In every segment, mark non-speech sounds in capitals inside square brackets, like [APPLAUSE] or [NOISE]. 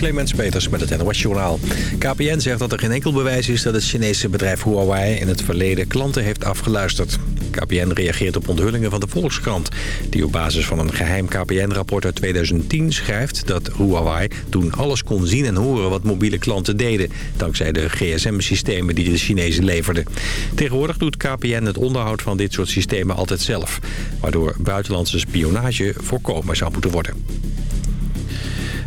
Clemens Peters met het NOS Journaal. KPN zegt dat er geen enkel bewijs is dat het Chinese bedrijf Huawei in het verleden klanten heeft afgeluisterd. KPN reageert op onthullingen van de Volkskrant... die op basis van een geheim KPN-rapport uit 2010 schrijft... dat Huawei toen alles kon zien en horen wat mobiele klanten deden... dankzij de gsm-systemen die de Chinezen leverden. Tegenwoordig doet KPN het onderhoud van dit soort systemen altijd zelf... waardoor buitenlandse spionage voorkomen zou moeten worden.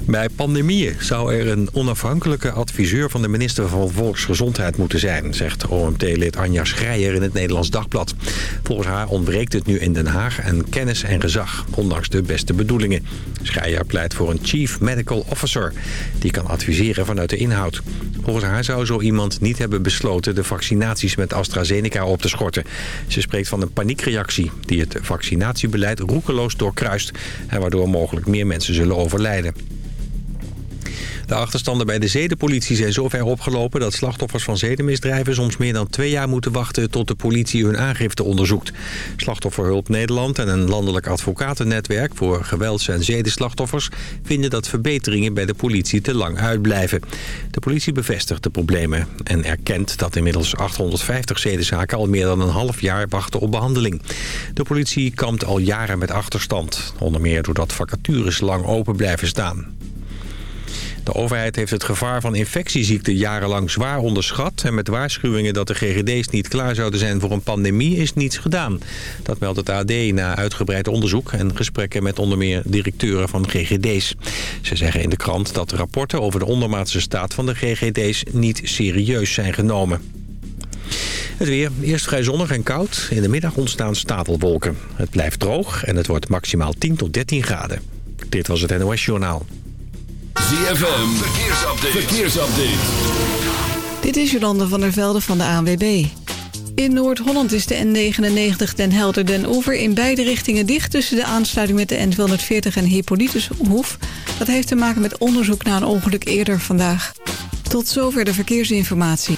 Bij pandemieën zou er een onafhankelijke adviseur van de minister van Volksgezondheid moeten zijn, zegt OMT-lid Anja Schreier in het Nederlands Dagblad. Volgens haar ontbreekt het nu in Den Haag aan kennis en gezag, ondanks de beste bedoelingen. Schreier pleit voor een chief medical officer, die kan adviseren vanuit de inhoud. Volgens haar zou zo iemand niet hebben besloten de vaccinaties met AstraZeneca op te schorten. Ze spreekt van een paniekreactie die het vaccinatiebeleid roekeloos doorkruist en waardoor mogelijk meer mensen zullen overlijden. De achterstanden bij de zedenpolitie zijn zo ver opgelopen... dat slachtoffers van zedenmisdrijven soms meer dan twee jaar moeten wachten... tot de politie hun aangifte onderzoekt. Slachtofferhulp Nederland en een landelijk advocatennetwerk... voor gewelds- en zedenslachtoffers vinden dat verbeteringen bij de politie te lang uitblijven. De politie bevestigt de problemen en erkent dat inmiddels 850 zedenzaken... al meer dan een half jaar wachten op behandeling. De politie kampt al jaren met achterstand. Onder meer doordat vacatures lang open blijven staan. De overheid heeft het gevaar van infectieziekten jarenlang zwaar onderschat... en met waarschuwingen dat de GGD's niet klaar zouden zijn voor een pandemie is niets gedaan. Dat meldt het AD na uitgebreid onderzoek en gesprekken met onder meer directeuren van GGD's. Ze zeggen in de krant dat rapporten over de ondermaatse staat van de GGD's niet serieus zijn genomen. Het weer. Eerst vrij zonnig en koud. In de middag ontstaan stapelwolken. Het blijft droog en het wordt maximaal 10 tot 13 graden. Dit was het NOS Journaal. ZFM, verkeersupdate. verkeersupdate. Dit is Jolande van der Velde van de ANWB. In Noord-Holland is de N99 Den Helder Den Oever in beide richtingen dicht... tussen de aansluiting met de N240 en Hippolytushoef. Dat heeft te maken met onderzoek naar een ongeluk eerder vandaag. Tot zover de verkeersinformatie.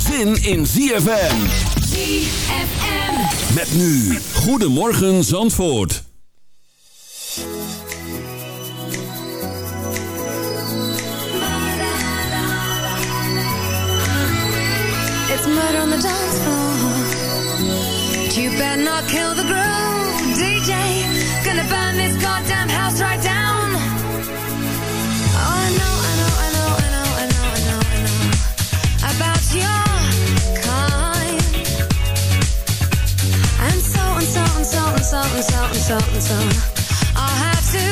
zin in ZFM. ZFM. Met nu, Goedemorgen Zandvoort. It's murder on the dance floor. You better not kill the groove, DJ. Gonna burn this goddamn house right down. And so and so and so and so. I'll have to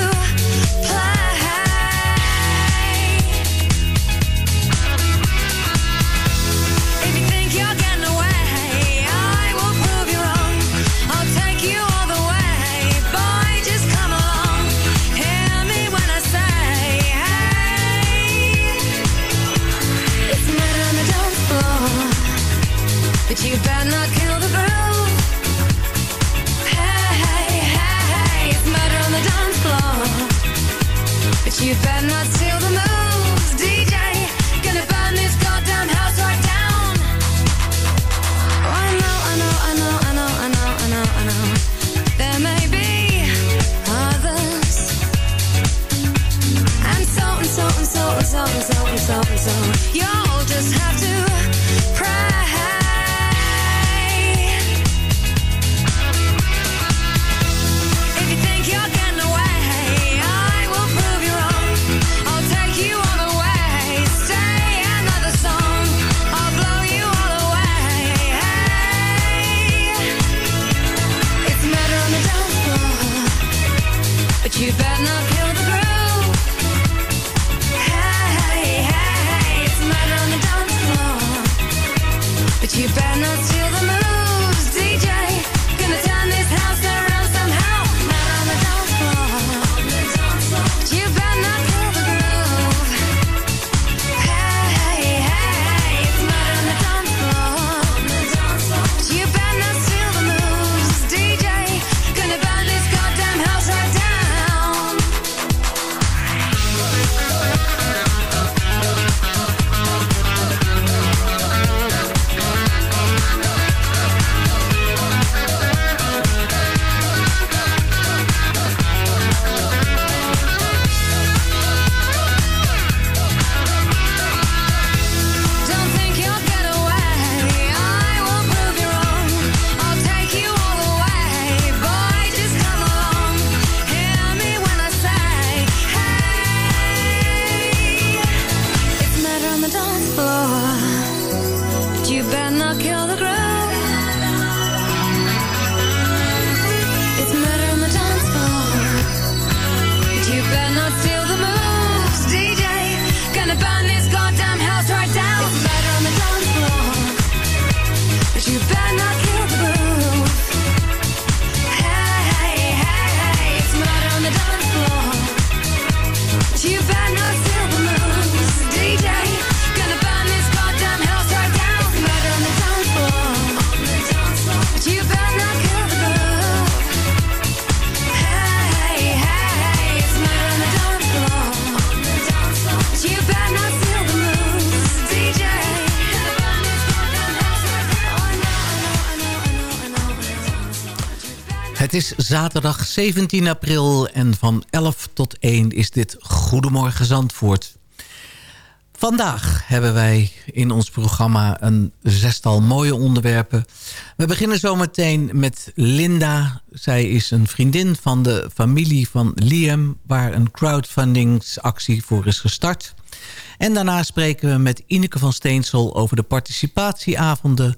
play. If you think you're getting away, I will prove you wrong. I'll take you all the way, boy. Just come along. Hear me when I say. It's on the dance floor, but you better not Het is zaterdag 17 april en van 11 tot 1 is dit Goedemorgen Zandvoort. Vandaag hebben wij in ons programma een zestal mooie onderwerpen. We beginnen zometeen met Linda. Zij is een vriendin van de familie van Liam... waar een crowdfundingsactie voor is gestart. En daarna spreken we met Ineke van Steensel over de participatieavonden.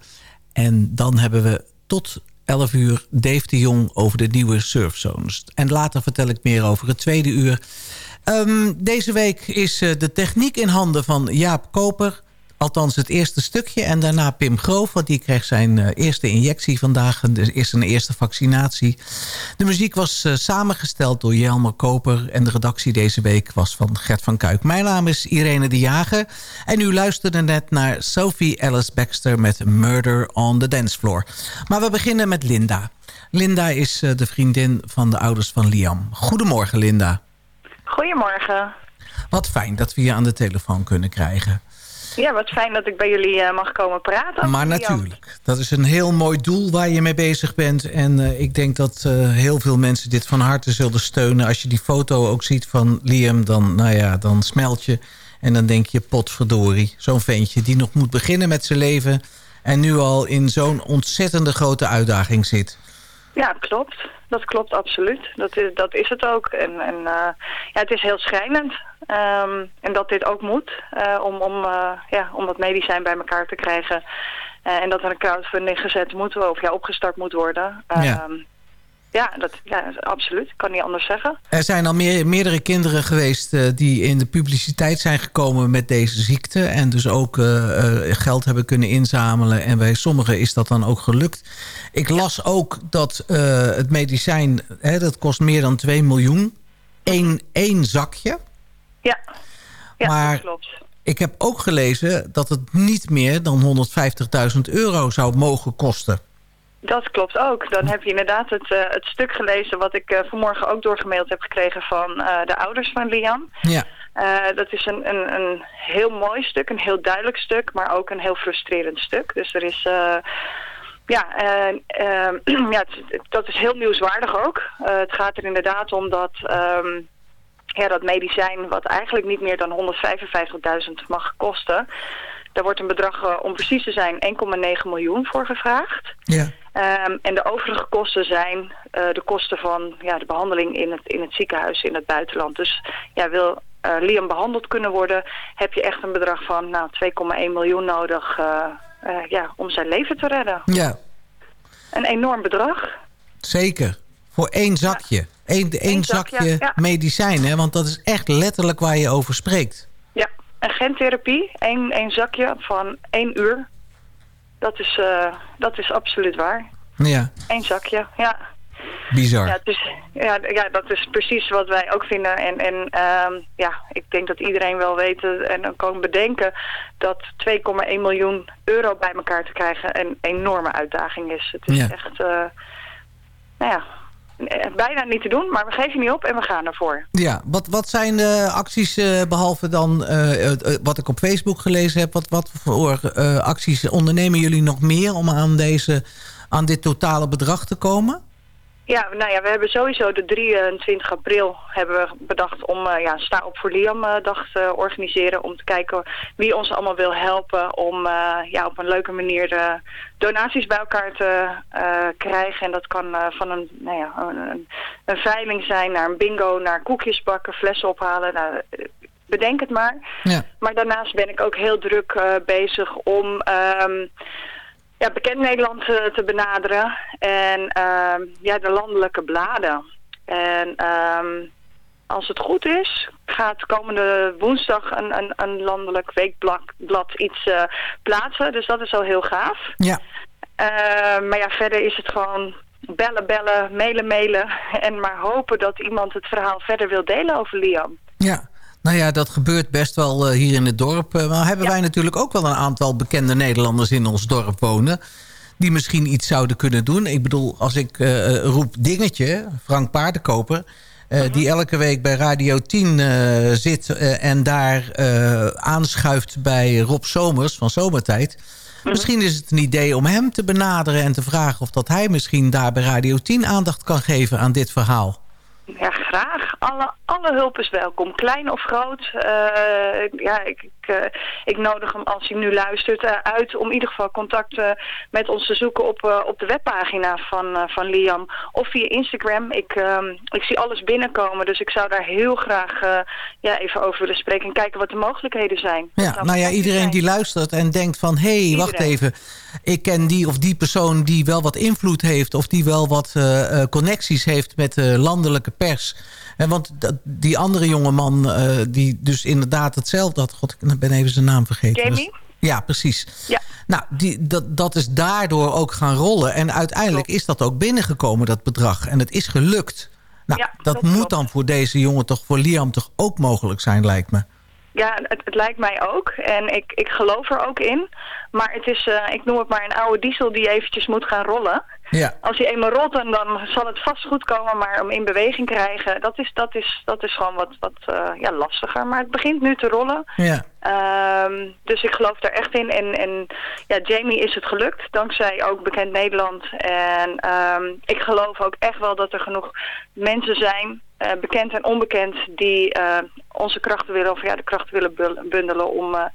En dan hebben we tot 11 uur Dave de Jong over de nieuwe surfzones. En later vertel ik meer over het tweede uur. Ehm, deze week is eh, de techniek in handen van Jaap Koper. Althans het eerste stukje. En daarna Pim Groof, want die kreeg zijn eh, eerste injectie vandaag. Dus is zijn eerste vaccinatie. De muziek was eh, samengesteld door Jelmer Koper. En de redactie deze week was van Gert van Kuik. Mijn naam is Irene de Jager. En u luisterde net naar Sophie Alice Baxter met Murder on the Dance Floor. Maar we beginnen met Linda. Linda is eh, de vriendin van de ouders van Liam. Goedemorgen Linda. Goedemorgen. Wat fijn dat we je aan de telefoon kunnen krijgen. Ja, wat fijn dat ik bij jullie eh, mag komen praten. Maar natuurlijk, dat is een heel mooi doel waar je mee bezig bent. En eh, ik denk dat eh, heel veel mensen dit van harte zullen steunen. Als je die foto ook ziet van Liam, dan, nou ja, dan smelt je. En dan denk je, potverdorie, zo'n ventje die nog moet beginnen met zijn leven... en nu al in zo'n ontzettende grote uitdaging zit. Ja, klopt. Dat klopt absoluut. Dat is, dat is het ook. En, en ja, het is heel schrijnend. Ehm, en dat dit ook moet. eh, om, om, eh, ja, om dat medicijn bij elkaar te krijgen. Eh, en dat er een crowdfunding gezet moet worden. Of ja, opgestart moet worden. Ja. Ehm, ja, dat, ja, absoluut. Ik kan niet anders zeggen. Er zijn al meer, meerdere kinderen geweest die in de publiciteit zijn gekomen met deze ziekte. En dus ook geld hebben kunnen inzamelen. En bij sommigen is dat dan ook gelukt. Ik las ook dat het medicijn, hè, dat kost meer dan 2 miljoen. Eén, één zakje. Ja, ja Maar- dat klopt. Ik heb ook gelezen dat het niet meer dan 150.000 euro zou mogen kosten. Dat klopt ook. Dan heb je inderdaad het, eh, het stuk gelezen wat ik eh, vanmorgen ook doorgemaild heb gekregen van eh, de ouders van Liam. Ja, dat is een, een, een heel mooi stuk, een heel duidelijk stuk, maar ook een heel frustrerend stuk. Dus er is... ja, [CLEARS THROAT] ja het- dat is heel nieuwswaardig ook. Het gaat er inderdaad om dat, ehm, ja, dat medicijn, wat eigenlijk niet meer dan 155.000 mag kosten. Daar wordt een bedrag, eh, om precies te zijn, 1,9 miljoen voor gevraagd. ja. Ehm, en de overige kosten zijn eh, de kosten van ja, de behandeling in het, in het ziekenhuis in het buitenland. Dus ja, wil eh, Liam behandeld kunnen worden, heb je echt een bedrag van nou, 2,1 miljoen nodig ja, om zijn leven te redden. ja Een enorm bedrag. zeker. Voor één zakje. Eén, één Eén zakje, zakje, ja. medicijn, hè? want dat is echt letterlijk waar je over spreekt. Ja, een gentherapie, één, één zakje van één uur. Dat is, eh, dat is absoluut waar. Ja, Eén zakje, ja. bizar. Ja, is, ja, ja, dat is precies wat wij ook vinden. En, en ehm, ja, ik denk dat iedereen wel weet eh, en dan kan bedenken dat 2,1 miljoen euro bij elkaar te krijgen een enorme uitdaging is. Het is Ja. echt, eh, nou ja, bijna niet te doen, maar we geven niet op en we gaan ervoor. Ja, wat, wat zijn de acties, eh, behalve dan eh, eh, wat ik op Facebook gelezen heb... wat, wat voor eh, acties ondernemen jullie nog meer om aan, deze, aan dit totale bedrag te komen? Ja, nou ja, we hebben sowieso de 23 april hebben we bedacht om eh, ja, Sta op voor Liam eh, dag te organiseren. Om te kijken wie ons allemaal wil helpen om eh, ja, op een leuke manier donaties bij elkaar te krijgen. En dat kan van een, nou ja, een, een, veiling zijn naar een bingo, naar koekjes bakken, flessen ophalen. Nou, bedenk het maar. Ja, Maar daarnaast ben ik ook heel druk bezig om ehm, ja, bekend Nederland eh, te benaderen. En ehm, ja, de landelijke bladen. En ehm, als het goed is, gaat komende woensdag een, een, een landelijk weekblad blad iets eh, plaatsen. Dus dat is al heel gaaf. ja. Eh, maar ja, verder is het gewoon bellen, bellen, mailen, mailen. En maar hopen dat iemand het verhaal verder wil delen over Liam. ja. Nou ja, dat gebeurt best wel eh, hier in het dorp. Eh, maar hebben wij natuurlijk ook wel een aantal bekende Nederlanders in ons dorp wonen... die misschien iets zouden kunnen doen. Ik bedoel, als ik eh, roep Dingetje, Frank Paardenkoper... eh, die elke week bij Radio 10 eh, zit en daar aanschuift bij Rob Somers van Zomertijd... Misschien is het een idee om hem te benaderen en te vragen... of dat hij misschien daar bij Radio 10 aandacht kan geven aan dit verhaal. Ja, graag. Alle, alle hulp is welkom, klein of groot. Eh, ja, ik, ik, eh, ik nodig hem als hij nu luistert eh, uit om in ieder geval contact eh, met ons te zoeken op, op de webpagina van, van Liam. Of via Instagram. Ik, ehm, ik zie alles binnenkomen, dus ik zou daar heel graag ja, even over willen spreken en kijken wat de mogelijkheden zijn. Ja, nou ja, iedereen zijn. die luistert en denkt van... hé, hey, wacht even, ik ken die of die persoon die wel wat invloed heeft... of die wel wat connecties heeft met de landelijke pers. En want dat- die andere jongeman, eh die dus inderdaad hetzelfde had... God, ben even zijn naam vergeten. Jamie? Dus- ja, precies. Ja. Nou, die, dat, dat is daardoor ook gaan rollen. En uiteindelijk is dat ook binnengekomen, dat bedrag. En het is gelukt. Nou, Ja, dat klopt, moet klopt. dan voor deze jongen toch, voor Liam toch ook mogelijk zijn, lijkt me. Ja, het, het lijkt mij ook. En ik, ik geloof er ook in. Maar het is, eh, ik noem het maar een oude diesel die eventjes moet gaan rollen. Ja. Als hij eenmaal rolt, dan, dan zal het vast goed komen. Maar hem in beweging krijgen, dat is, dat is, dat is gewoon wat, wat eh, ja, lastiger. Maar het begint nu te rollen. Ja. Ehm, dus ik geloof daar echt in. En, en ja, Jamie is het gelukt, dankzij ook Bekend Nederland. En ehm, ik geloof ook echt wel dat er genoeg mensen zijn, eh, bekend en onbekend, die eh, onze krachten willen, of ja, de krachten willen bundelen om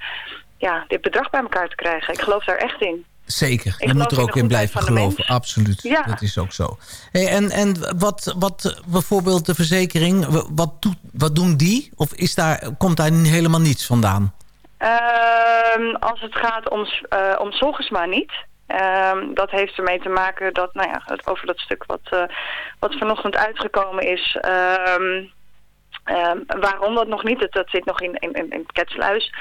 ja, dit bedrag bij elkaar te krijgen. Ik geloof daar echt in. Zeker, Ik je moet er ook in blijven geloven. Absoluut, Ja. dat is ook zo. Hey, en en wat, wat bijvoorbeeld de verzekering, wat, doet, wat doen die? Of is daar, komt daar helemaal niets vandaan? Ehm, als het gaat om, eh om Solgesma niet. Ehm, dat heeft ermee te maken dat, nou ja, het, over dat stuk wat, eh, wat vanochtend uitgekomen is. ehm, waarom dat nog niet? Dat, dat zit nog in, in in het ketsluis.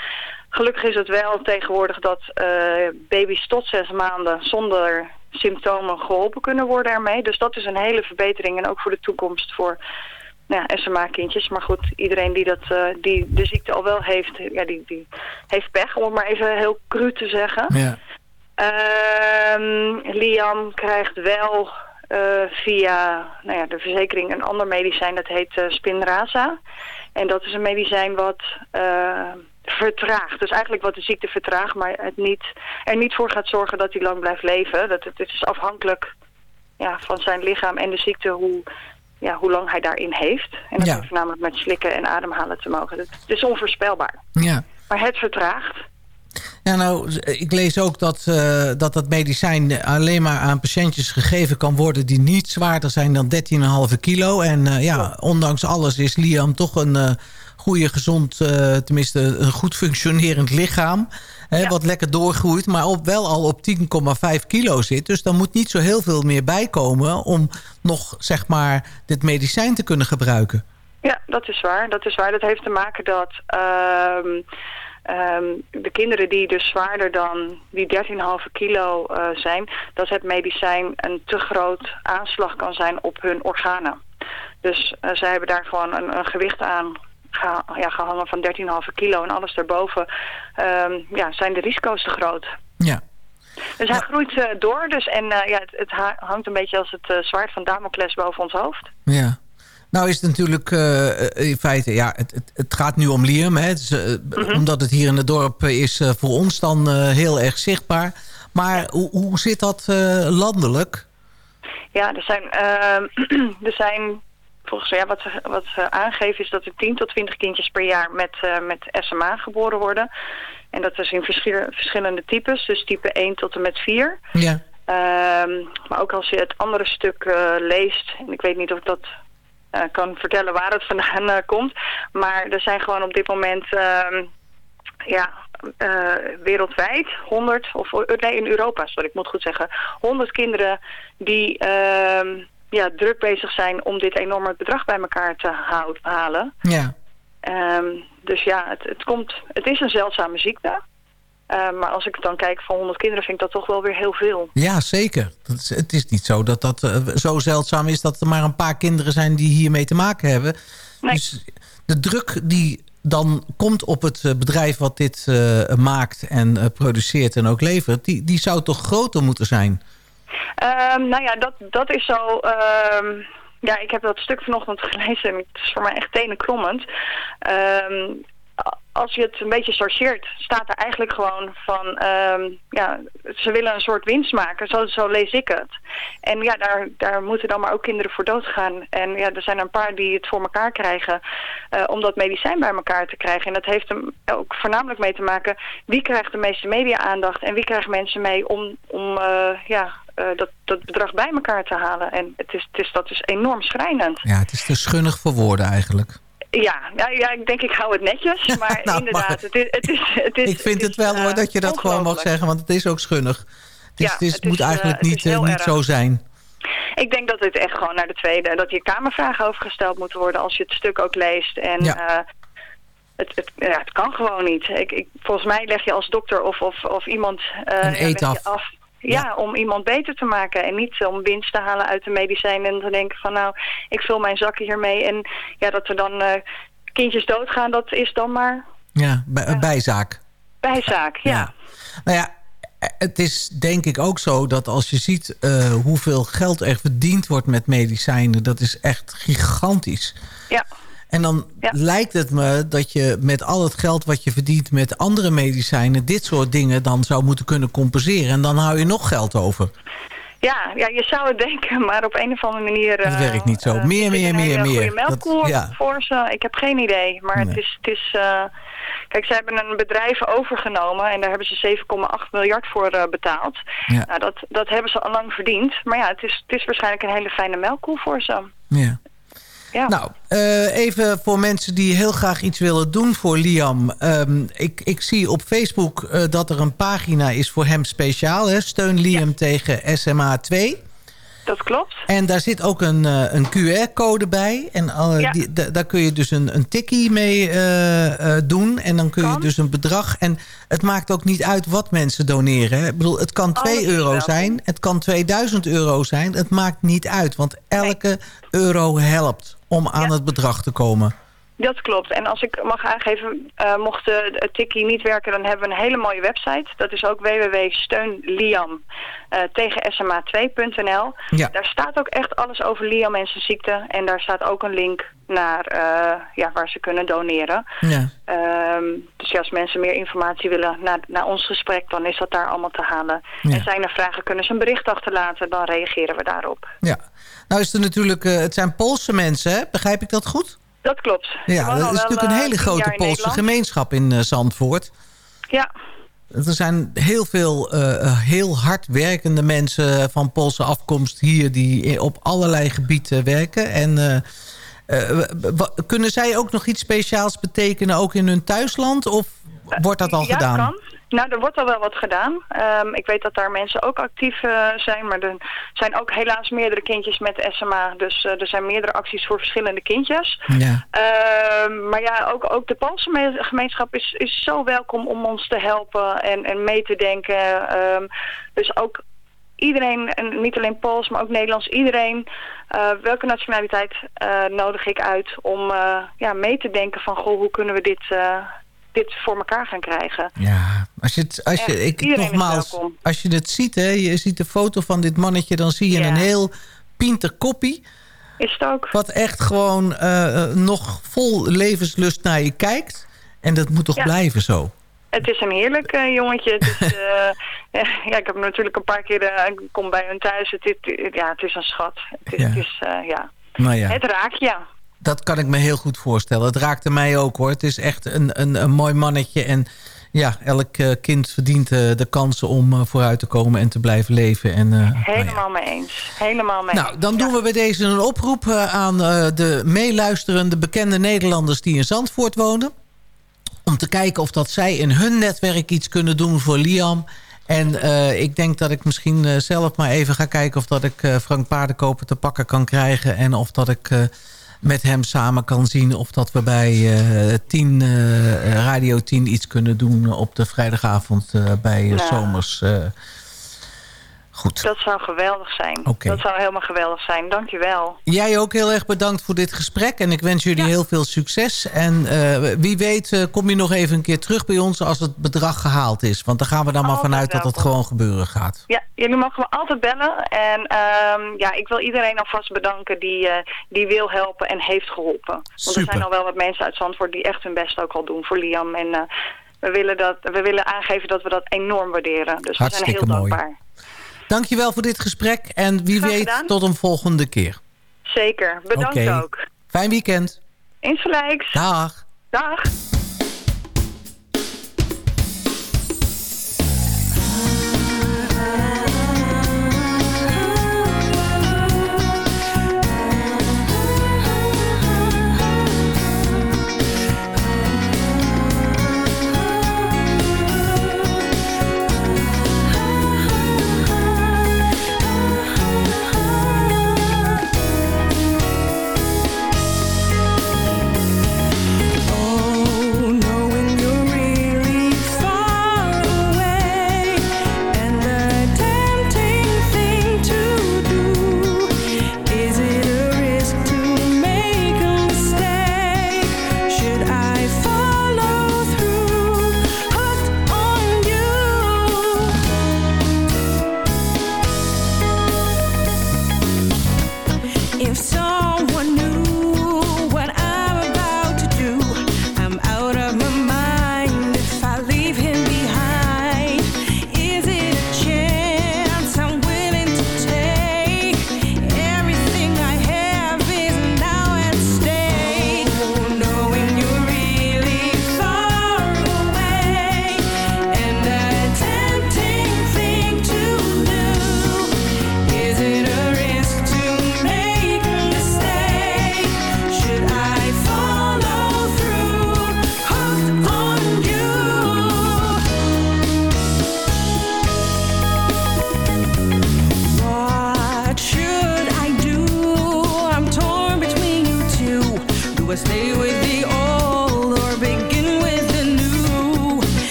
Gelukkig is het wel tegenwoordig dat eh, baby's tot zes maanden zonder symptomen geholpen kunnen worden ermee. Dus dat is een hele verbetering en ook voor de toekomst voor nou ja, SMA-kindjes. Maar goed, iedereen die, dat, eh, die de ziekte al wel heeft, ja, die, die heeft pech, om het maar even heel cru te zeggen. Ja. Ehm, Liam krijgt wel eh, via nou ja, de verzekering een ander medicijn, dat heet Spinraza. En dat is een medicijn wat vertraagt. Dus eigenlijk wat de ziekte vertraagt, maar het niet, er niet voor gaat zorgen dat hij lang blijft leven. Dat, het, het is afhankelijk ja, van zijn lichaam en de ziekte hoe, ja, hoe lang hij daarin heeft. En dat Ja. heeft voornamelijk met slikken en ademhalen te mogen. Het, het is onvoorspelbaar. Ja. Maar het vertraagt. Ja, nou, ik lees ook dat, eh, dat dat medicijn alleen maar aan patiëntjes gegeven kan worden... die niet zwaarder zijn dan 13,5 kilo. En eh, ja, ondanks alles is Liam toch een eh goede, gezond... eh, tenminste een goed functionerend lichaam... Hè, Ja. wat lekker doorgroeit, maar op, wel al op 10,5 kilo zit. Dus dan moet niet zo heel veel meer bijkomen... om nog, zeg maar, dit medicijn te kunnen gebruiken. Ja, dat is waar. Dat is waar. Dat heeft te maken dat ehm, ehm, de kinderen die dus zwaarder dan die 13,5 kilo eh, zijn, dat het medicijn een te groot aanslag kan zijn op hun organen. Dus eh, zij hebben daar gewoon een, een gewicht aan geha- ja, gehangen van 13,5 kilo en alles daarboven ehm, ja, zijn de risico's te groot. Ja. Dus hij groeit eh, door dus, en eh, ja, het, het ha- hangt een beetje als het eh, zwaard van Damocles boven ons hoofd. Ja. Nou is het natuurlijk in feite, ja, het, het, het gaat nu om Liam. Hè. Eh, Omdat het hier in het dorp is voor ons dan heel erg zichtbaar. Maar hoe, hoe zit dat landelijk? Ja, er zijn, ehm, [CLEARS THROAT] er zijn volgens ja, wat, ze, wat ze aangeven is dat er 10 tot 20 kindjes per jaar met, eh, met SMA geboren worden. En dat is in verschil- verschillende types, dus type 1 tot en met 4. Ja. Ehm, maar ook als je het andere stuk eh, leest, en ik weet niet of ik dat eh, kan vertellen waar het vandaan komt, maar er zijn gewoon op dit moment ehm, ja, eh, wereldwijd 100, of nee in Europa, sorry, ik moet goed zeggen, 100 kinderen die ehm, ja, druk bezig zijn om dit enorme bedrag bij elkaar te halen. Ja. Ehm, dus ja, het, het, komt, het is een zeldzame ziekte. Eh, maar als ik dan kijk van 100 kinderen vind ik dat toch wel weer heel veel. Ja, zeker. Is, het is niet zo dat dat eh, zo zeldzaam is... dat er maar een paar kinderen zijn die hiermee te maken hebben. Nee. Dus de druk die dan komt op het eh, bedrijf wat dit eh, maakt en produceert en ook levert... Die, die zou toch groter moeten zijn? Ehm, nou ja, dat, dat is zo... ehm, ja, ik heb dat stuk vanochtend gelezen en het is voor mij echt tenenkrommend. Ehm, als je het een beetje sorteert, staat er eigenlijk gewoon van, ehm, ja, ze willen een soort winst maken. Zo, zo lees ik het. En ja, daar, daar moeten dan maar ook kinderen voor doodgaan. En ja, er zijn een paar die het voor elkaar krijgen eh, om dat medicijn bij elkaar te krijgen. En dat heeft er ook voornamelijk mee te maken, wie krijgt de meeste media-aandacht en wie krijgt mensen mee om, om eh, ja, eh, dat, dat bedrag bij elkaar te halen. En het is, het is, dat is enorm schrijnend. Ja, het is te schunnig voor woorden eigenlijk. Ja, ja, ja, ik denk ik hou het netjes, [LAUGHS] maar Nou, inderdaad, maar- het is, het is, het is ik vind is, het wel hoor eh, dat je dat gewoon mag zeggen, want het is ook schunnig. Het, is, Ja, het, is, het moet eigenlijk eh, het niet, eh, niet erg. zo zijn. Ik denk dat het echt gewoon naar de tweede, dat hier kamervragen over gesteld moeten worden als je het stuk ook leest. En Ja. het, het, ja, het kan gewoon niet. Ik, ik, volgens mij leg je als dokter of, of, of iemand Een ja, eet leg je af. Ja, om iemand beter te maken en niet om winst te halen uit de medicijnen en te denken van nou, ik vul mijn zakken hiermee. En ja, dat er dan eh, kindjes doodgaan, dat is dan maar Ja, bijzaak. bijzaak. Ja. Nou ja, het is denk ik ook zo dat als je ziet eh, hoeveel geld er verdiend wordt met medicijnen, dat is echt gigantisch. Ja. En dan lijkt het me dat je met al het geld wat je verdient met andere medicijnen... dit soort dingen dan zou moeten kunnen compenseren. En dan hou je nog geld over. Ja, ja, je zou het denken, maar op een of andere manier... Dat werkt niet zo. eh, Meer, meer, meer, meer. melkkoer ja. voor ze. Ik heb geen idee, maar het is... Het is eh, kijk, ze hebben een bedrijf overgenomen en daar hebben ze 7,8 miljard voor eh, betaald. Ja. Nou, dat, dat hebben ze al lang verdiend. Maar ja, het is, het is waarschijnlijk een hele fijne melkkoe voor ze. Ja. Ja. Nou, eh, even voor mensen die heel graag iets willen doen voor Liam. Ehm, ik, ik zie op Facebook eh, dat er een pagina is voor hem speciaal. Hè? Steun Liam tegen SMA 2. Dat klopt. En daar zit ook een, eh, een QR-code bij. En Ja. die, da- daar kun je dus een, een tikkie mee doen. En dan kun je dus een bedrag. En het maakt ook niet uit wat mensen doneren. Hè. Ik bedoel, het kan 2 Alles is euro zijn. Het kan 2000 euro zijn. Het maakt niet uit. Want elke euro helpt om aan het bedrag te komen. Dat klopt. En als ik mag aangeven, eh, mocht de, tikkie niet werken, dan hebben we een hele mooie website. Dat is ook www.steunliam eh, tegen SMA2.nl. Ja. Daar staat ook echt alles over Liam en zijn ziekte. En daar staat ook een link naar eh, ja, waar ze kunnen doneren. Ja. Ehm, dus ja, als mensen meer informatie willen na, na ons gesprek, dan is dat daar allemaal te halen. Ja. En zijn er vragen, kunnen ze een bericht achterlaten, dan reageren we daarop. ja. Nou is er natuurlijk... eh, het zijn Poolse mensen, hè? begrijp ik dat goed? Dat klopt. Ja, dat is natuurlijk een eh, hele grote Poolse Nederland. gemeenschap in eh, Zandvoort. Ja, Er zijn heel veel eh, heel hard werkende mensen van Poolse afkomst hier... die op allerlei gebieden werken. En kunnen zij ook nog iets speciaals betekenen, ook in hun thuisland? Of wordt dat al ja, gedaan? kan. Nou, er wordt al wel wat gedaan. Ehm, ik weet dat daar mensen ook actief eh, zijn, maar er zijn ook helaas meerdere kindjes met SMA. Dus eh, er zijn meerdere acties voor verschillende kindjes. Ja. Ehm, maar ja, ook, ook de Poolse me- gemeenschap is, is zo welkom om ons te helpen en, en mee te denken. Ehm, dus ook iedereen, en niet alleen Pools, maar ook Nederlands, iedereen, eh, welke nationaliteit nodig ik uit om ja, mee te denken van, goh, hoe kunnen we dit, dit voor elkaar gaan krijgen? Ja, als je het, als je, Echt, ik, nogmaals, als je het ziet, hè, je ziet de foto van dit mannetje, dan zie je een heel pinter koppie. Is het ook. Wat echt gewoon eh, eh, nog vol levenslust naar je kijkt. En dat moet toch Ja. blijven zo? Het is een heerlijk eh, jongetje. Het is, [LAUGHS] ja, ik heb hem natuurlijk een paar keer, ik kom bij hun thuis. Het, is- ja, het is een schat. Het is, Ja. het, is, ja. Nou ja. het raakt, ja. Dat kan ik me heel goed voorstellen. Het raakte mij ook hoor. Het is echt een, een, een mooi mannetje. En ja, elk eh, kind verdient eh, de kansen om eh, vooruit te komen en te blijven leven. En, nou ja. Helemaal mee eens. Helemaal mee Nou, eens. dan doen we bij deze een oproep aan de meeluisterende bekende Nederlanders die in Zandvoort wonen. Om te kijken of dat zij in hun netwerk iets kunnen doen voor Liam. En ik denk dat ik misschien zelf maar even ga kijken of dat ik Frank Paardenkoper te pakken kan krijgen. En of dat ik met hem samen kan zien of dat we bij eh 10, eh, Radio 10 iets kunnen doen op de vrijdagavond eh, bij Nou. Zomers. Goed. Dat zou geweldig zijn. Dat zou helemaal geweldig zijn. Dankjewel. Jij ook heel erg bedankt voor dit gesprek. En ik wens jullie heel veel succes. En eh, wie weet eh, kom je nog even een keer terug bij ons als het bedrag gehaald is. Want dan gaan we dan maar Altijd vanuit dat het gewoon gebeuren gaat. Ja, jullie mogen me altijd bellen. En ehm, ja, ik wil iedereen alvast bedanken die, eh, die wil helpen en heeft geholpen. Want Super. er zijn al wel wat mensen uit Zandvoort die echt hun best ook al doen voor Liam. En we, willen dat, we willen aangeven dat we dat enorm waarderen. Dus Hartstikke we zijn heel mooi. Dankjewel voor dit gesprek. En wie weet tot een volgende keer. Zeker. Bedankt ook. Fijn weekend. Insgelijks. Dag. Dag.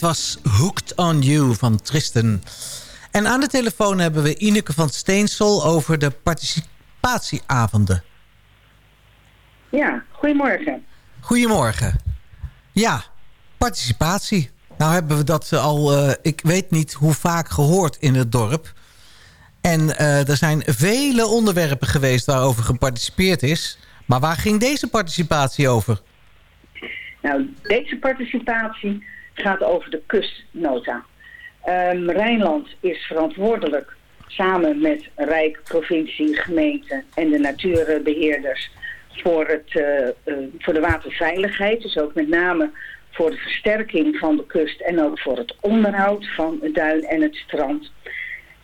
Dit was Hooked on You van Tristan. En aan de telefoon hebben we Ineke van Steensel over de participatieavonden. Ja, goedemorgen. Goedemorgen. Ja, participatie. Nou hebben we dat eh, al, eh, ik weet niet hoe vaak gehoord in het dorp. En eh, er zijn vele onderwerpen geweest waarover geparticipeerd is. Maar waar ging deze participatie over? Nou, deze participatie gaat over de kustnota. Ehm, Rijnland is verantwoordelijk samen met Rijk, provincie, gemeente en de natuurbeheerders voor, het, eh, eh, voor de waterveiligheid. Dus ook met name voor de versterking van de kust en ook voor het onderhoud van het duin en het strand.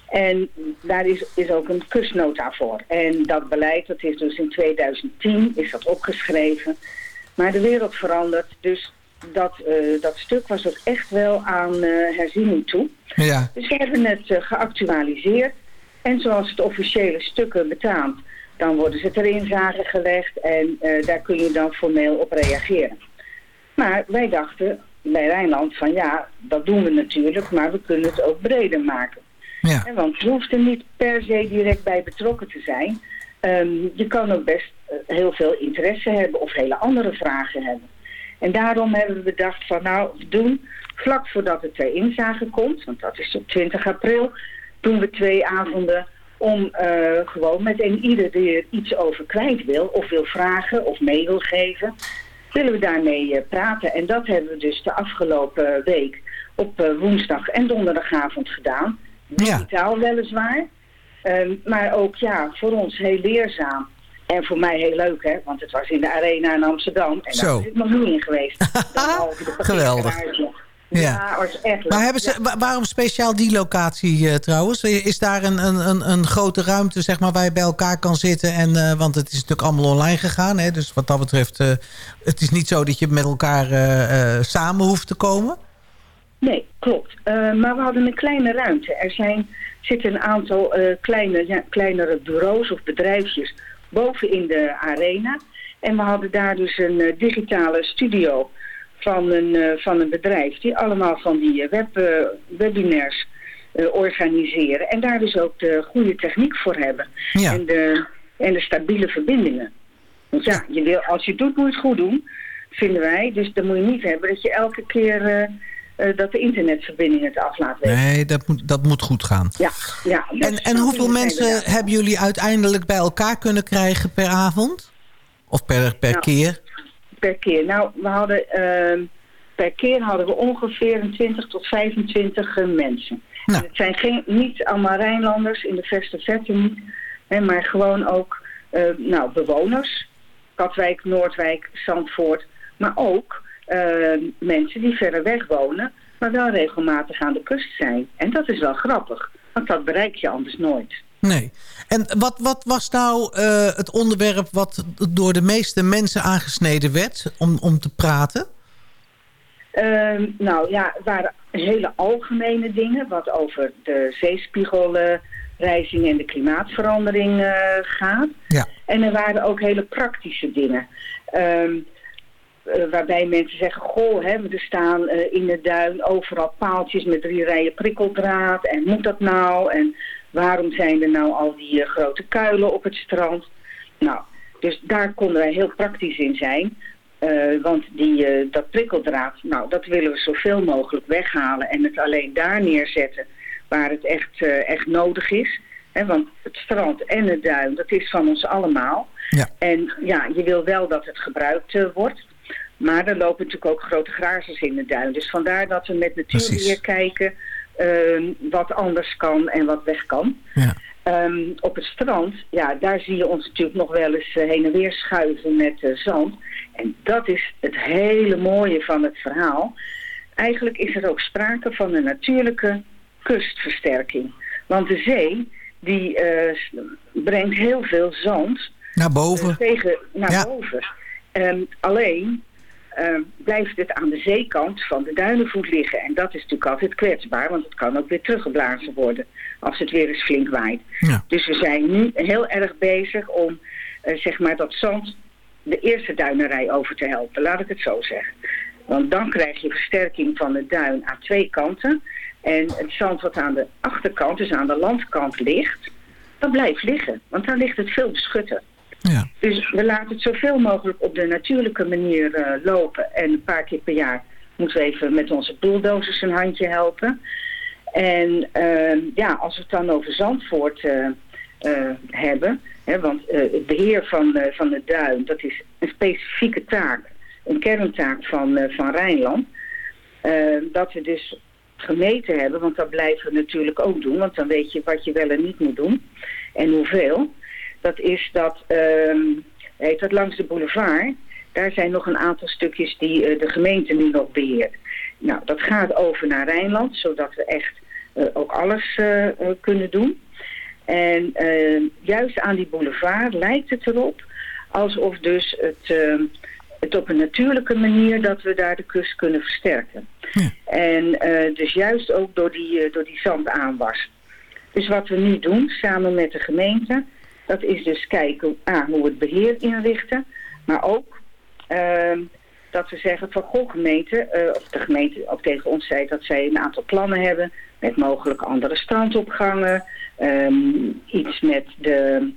En daar is, is ook een kustnota voor. En dat beleid, dat is dus in 2010, is dat opgeschreven. Maar de wereld verandert, dus dat, eh, dat stuk was ook echt wel aan eh, herziening toe. Ja. Dus we hebben het eh, geactualiseerd. En zoals het officiële stukken betaamt, dan worden ze ter inzage gelegd en daar kun je dan formeel op reageren. Maar wij dachten bij Rijnland van ja, dat doen we natuurlijk, maar we kunnen het ook breder maken. Ja. En want je hoeft er niet per se direct bij betrokken te zijn. Ehm, je kan ook best heel veel interesse hebben of hele andere vragen hebben. En daarom hebben we bedacht van nou, we doen vlak voordat het ter inzage komt, want dat is op 20 april, doen we twee avonden om eh, gewoon met een ieder die er iets over kwijt wil of wil vragen of mee wil geven, willen we daarmee eh, praten. En dat hebben we dus de afgelopen week op eh, woensdag en donderdagavond gedaan. Digitaal weliswaar. Ehm, maar ook ja, voor ons heel leerzaam. En voor mij heel leuk, hè? Want het was in de Arena in Amsterdam. En Zo. daar is ik nog niet in geweest. [LAUGHS] Geweldig. Ja. Ja, was echt leuk. Maar hebben ze, wa- waarom speciaal die locatie eh, trouwens? Is daar een, een, een, een grote ruimte zeg maar, waar je bij elkaar kan zitten? En, eh, want het is natuurlijk allemaal online gegaan. Hè? Dus wat dat betreft, eh, het is niet zo dat je met elkaar samen hoeft te komen. Nee, klopt. Maar we hadden een kleine ruimte. Er zijn, zitten een aantal kleine, ja, kleinere bureaus of bedrijfjes boven in de arena. En we hadden daar dus een eh, digitale studio van een, eh, van een bedrijf... die allemaal van die eh, web, webinars organiseren. En daar dus ook de goede techniek voor hebben. Ja. En, de, en de stabiele verbindingen. Want ja, je wil, als je het doet, moet je het goed doen, vinden wij. Dus dan moet je niet hebben dat je elke keer... eh, dat de internetverbinding het af laat weten. Nee, dat moet, dat moet goed gaan. Ja, ja. En, en hoeveel mensen hebben jullie uiteindelijk bij elkaar kunnen krijgen per avond? Of per, per Nou, keer? Per keer. Nou, we hadden, ehm, per keer hadden we ongeveer een 20 tot 25 eh, mensen. Nou. En Het zijn geen, niet allemaal Rijnlanders, in de verste verte niet. Hè, maar gewoon ook eh, nou, bewoners. Katwijk, Noordwijk, Zandvoort. Maar ook mensen die verder weg wonen, maar wel regelmatig aan de kust zijn. En dat is wel grappig, want dat bereik je anders nooit. Nee. En wat, wat was nou eh, het onderwerp wat door de meeste mensen aangesneden werd om, om te praten? Ehm, nou ja, het waren hele algemene dingen, wat over de zeespiegelrijzing en de klimaatverandering eh, gaat. Ja. En er waren ook hele praktische dingen. Ehm, eh, waarbij mensen zeggen, goh, hè, er staan eh, in de duin overal paaltjes met drie rijen prikkeldraad. En moet dat nou? En waarom zijn er nou al die eh, grote kuilen op het strand? Nou, dus daar konden wij heel praktisch in zijn. Want die, dat prikkeldraad, nou, dat willen we zoveel mogelijk weghalen en het alleen daar neerzetten waar het echt, echt nodig is. Hè, want het strand en het duin, dat is van ons allemaal. Ja. En ja, je wil wel dat het gebruikt wordt. Maar er lopen natuurlijk ook grote grazers in de duin. Dus vandaar dat we met natuurbeheer kijken eh, wat anders kan en wat weg kan. Ja. Ehm, op het strand, ja, daar zie je ons natuurlijk nog wel eens eh, heen en weer schuiven met eh, zand. En dat is het hele mooie van het verhaal. Eigenlijk is er ook sprake van een natuurlijke kustversterking. Want de zee, die eh, brengt heel veel zand Naar boven? tegen, naar Ja. boven. Ehm, alleen ehm, blijft het aan de zeekant van de duinenvoet liggen. En dat is natuurlijk altijd kwetsbaar, want het kan ook weer teruggeblazen worden als het weer eens flink waait. Ja. Dus we zijn nu heel erg bezig om eh, zeg maar dat zand de eerste duinerij over te helpen, laat ik het zo zeggen. Want dan krijg je versterking van de duin aan twee kanten. En het zand wat aan de achterkant, dus aan de landkant ligt, dat blijft liggen. Want daar ligt het veel beschutter. Ja. Dus we laten het zoveel mogelijk op de natuurlijke manier eh, lopen. En een paar keer per jaar moeten we even met onze bulldozers een handje helpen. En ehm, ja, als we het dan over Zandvoort eh, eh, hebben... Hè, want het beheer van, van de duin, dat is een specifieke taak. Een kerntaak van, van Rijnland. Eh, dat we dus gemeten hebben, want dat blijven we natuurlijk ook doen. Want dan weet je wat je wel en niet moet doen. En hoeveel. Dat is dat, ehm, heet dat langs de boulevard... Daar zijn nog een aantal stukjes die eh, de gemeente nu nog beheert. Nou, dat gaat over naar Rijnland, zodat we echt eh, ook alles eh, kunnen doen. En eh, juist aan die boulevard lijkt het erop alsof dus het, eh, het op een natuurlijke manier dat we daar de kust kunnen versterken. En dus juist ook door die, door die zandaanwas. Dus wat we nu doen, samen met de gemeente, dat is dus kijken aan hoe we het beheer inrichten, maar ook ehm, dat we zeggen van goh gemeente, eh, of de gemeente ook tegen ons zei dat zij een aantal plannen hebben met mogelijk andere strandopgangen, ehm, iets met de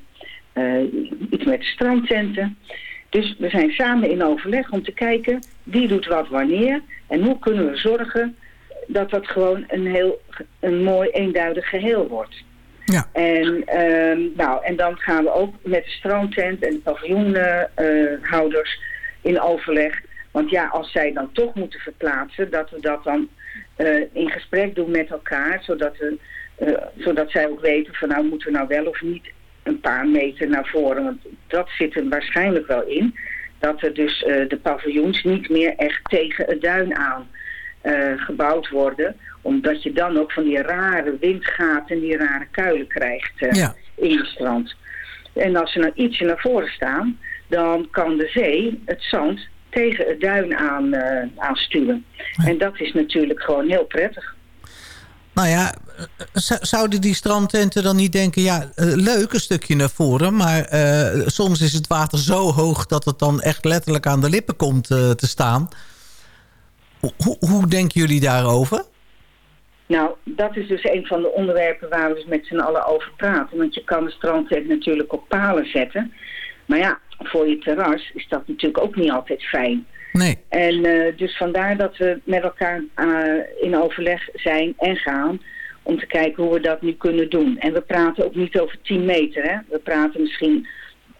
eh, iets met strandtenten. Dus we zijn samen in overleg om te kijken wie doet wat wanneer en hoe kunnen we zorgen dat dat gewoon een heel een mooi eenduidig geheel wordt. Ja. En, ehm, nou, en dan gaan we ook met de strandtent en de paviljoenhouders in overleg. Want ja, als zij dan toch moeten verplaatsen, dat we dat dan eh, in gesprek doen met elkaar. Zodat, we, eh, zodat zij ook weten van nou moeten we nou wel of niet een paar meter naar voren. Want dat zit er waarschijnlijk wel in. Dat er dus eh, de paviljoens niet meer echt tegen het duin aan eh, gebouwd worden. Omdat je dan ook van die rare windgaten en die rare kuilen krijgt eh, Ja. in je strand. En als ze nou ietsje naar voren staan, dan kan de zee het zand tegen het duin aan, eh, aanstuwen. En dat is natuurlijk gewoon heel prettig. Nou ja, zouden die strandtenten dan niet denken... ja, leuk een stukje naar voren... maar soms is het water zo hoog... dat het dan echt letterlijk aan de lippen komt te staan. Ho- Hoe, hoe denken jullie daarover? Nou, dat is dus een van de onderwerpen waar we dus met z'n allen over praten. Want je kan de strandtent natuurlijk op palen zetten. Maar ja, voor je terras is dat natuurlijk ook niet altijd fijn. Nee. En eh, dus vandaar dat we met elkaar eh, in overleg zijn en gaan om te kijken hoe we dat nu kunnen doen. En we praten ook niet over 10 meter, hè. We praten misschien,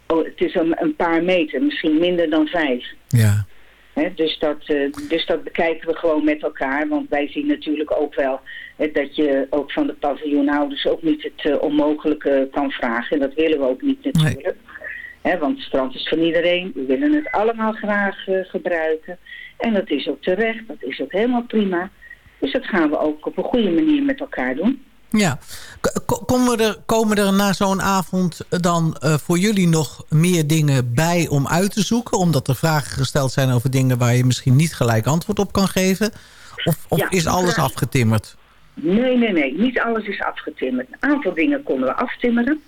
oh, het is een, een paar meter, misschien minder dan vijf. Ja. Dus, dat, eh, dus dat bekijken we gewoon met elkaar. Want wij zien natuurlijk ook wel dat je ook van de paviljoenhouders ook niet het eh, onmogelijke kan vragen. En dat willen we ook niet natuurlijk. Want het strand is van iedereen. We willen het allemaal graag eh, gebruiken. En dat is ook terecht. Dat is ook helemaal prima. Dus dat gaan we ook op een goede manier met elkaar doen. Ja. Komen er, komen er na zo'n avond dan eh, voor jullie nog meer dingen bij om uit te zoeken? Omdat er vragen gesteld zijn over dingen waar je misschien niet gelijk antwoord op kan geven? Of, of Ja, is alles vraag. afgetimmerd? Nee, nee, nee. Niet alles is afgetimmerd. Een aantal dingen konden we aftimmeren.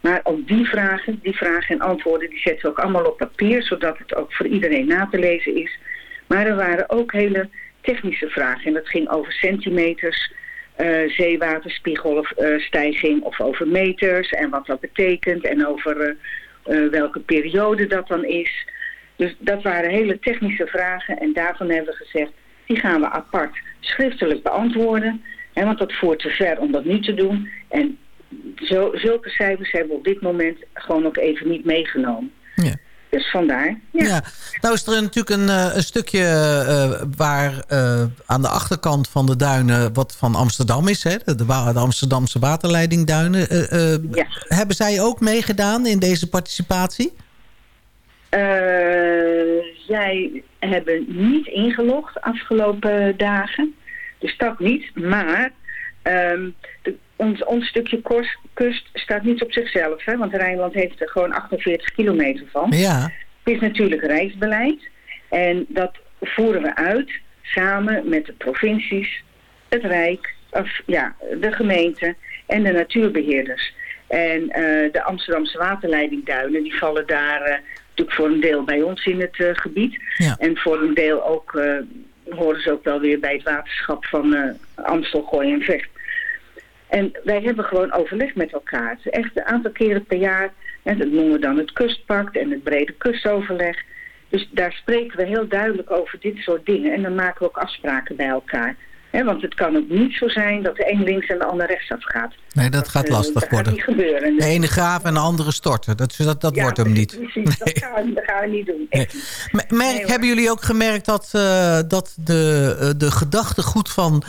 Maar ook die vragen, die vragen en antwoorden, die zetten we ook allemaal op papier, zodat het ook voor iedereen na te lezen is. Maar er waren ook hele technische vragen. En dat ging over centimeters, eh zeewaterspiegelstijging of over meters en wat dat betekent en over eh, eh, welke periode dat dan is. Dus dat waren hele technische vragen en daarvan hebben we gezegd, die gaan we apart schriftelijk beantwoorden. Hè, want dat voert te ver om dat nu te doen. En zo, zulke cijfers hebben we op dit moment gewoon ook even niet meegenomen. Ja. Dus vandaar. Ja. Nou is er natuurlijk een, eh, een stukje eh, waar eh, aan de achterkant van de duinen wat van Amsterdam is. Hè? De, Amsterdamse waterleidingduinen. Eh, Hebben zij ook meegedaan in deze participatie? Zij hebben niet ingelogd afgelopen dagen. Dus dat niet. Maar ehm, ons, ons stukje kust staat niet op zichzelf. Hè, want Rijnland heeft er gewoon 48 kilometer van. Ja. Het is natuurlijk reisbeleid. En dat voeren we uit samen met de provincies, het Rijk, of, ja, de gemeente en de natuurbeheerders. En eh, de Amsterdamse waterleidingduinen die vallen daar eh, natuurlijk voor een deel bij ons in het eh, gebied. En voor een deel ook horen ze ook wel weer bij het waterschap van eh Amstel, Gooi en Vecht. En wij hebben gewoon overleg met elkaar. Het is Echt een aantal keren per jaar. En dat noemen we dan het kustpact en het brede kustoverleg. Dus daar spreken we heel duidelijk over dit soort dingen. En dan maken we ook afspraken bij elkaar. Want het kan ook niet zo zijn dat de een links en de ander rechts afgaat. Nee, dat gaat Eh, lastig dat gaat worden. niet gebeuren. De ene graven en de andere storten. Dat, dat, dat Ja, wordt hem niet. Precies, dat, gaan we, dat gaan we niet doen. Echt niet. M- Merk, Nee, hoor. hebben jullie ook gemerkt dat, eh, dat de, eh, de gedachtegoed van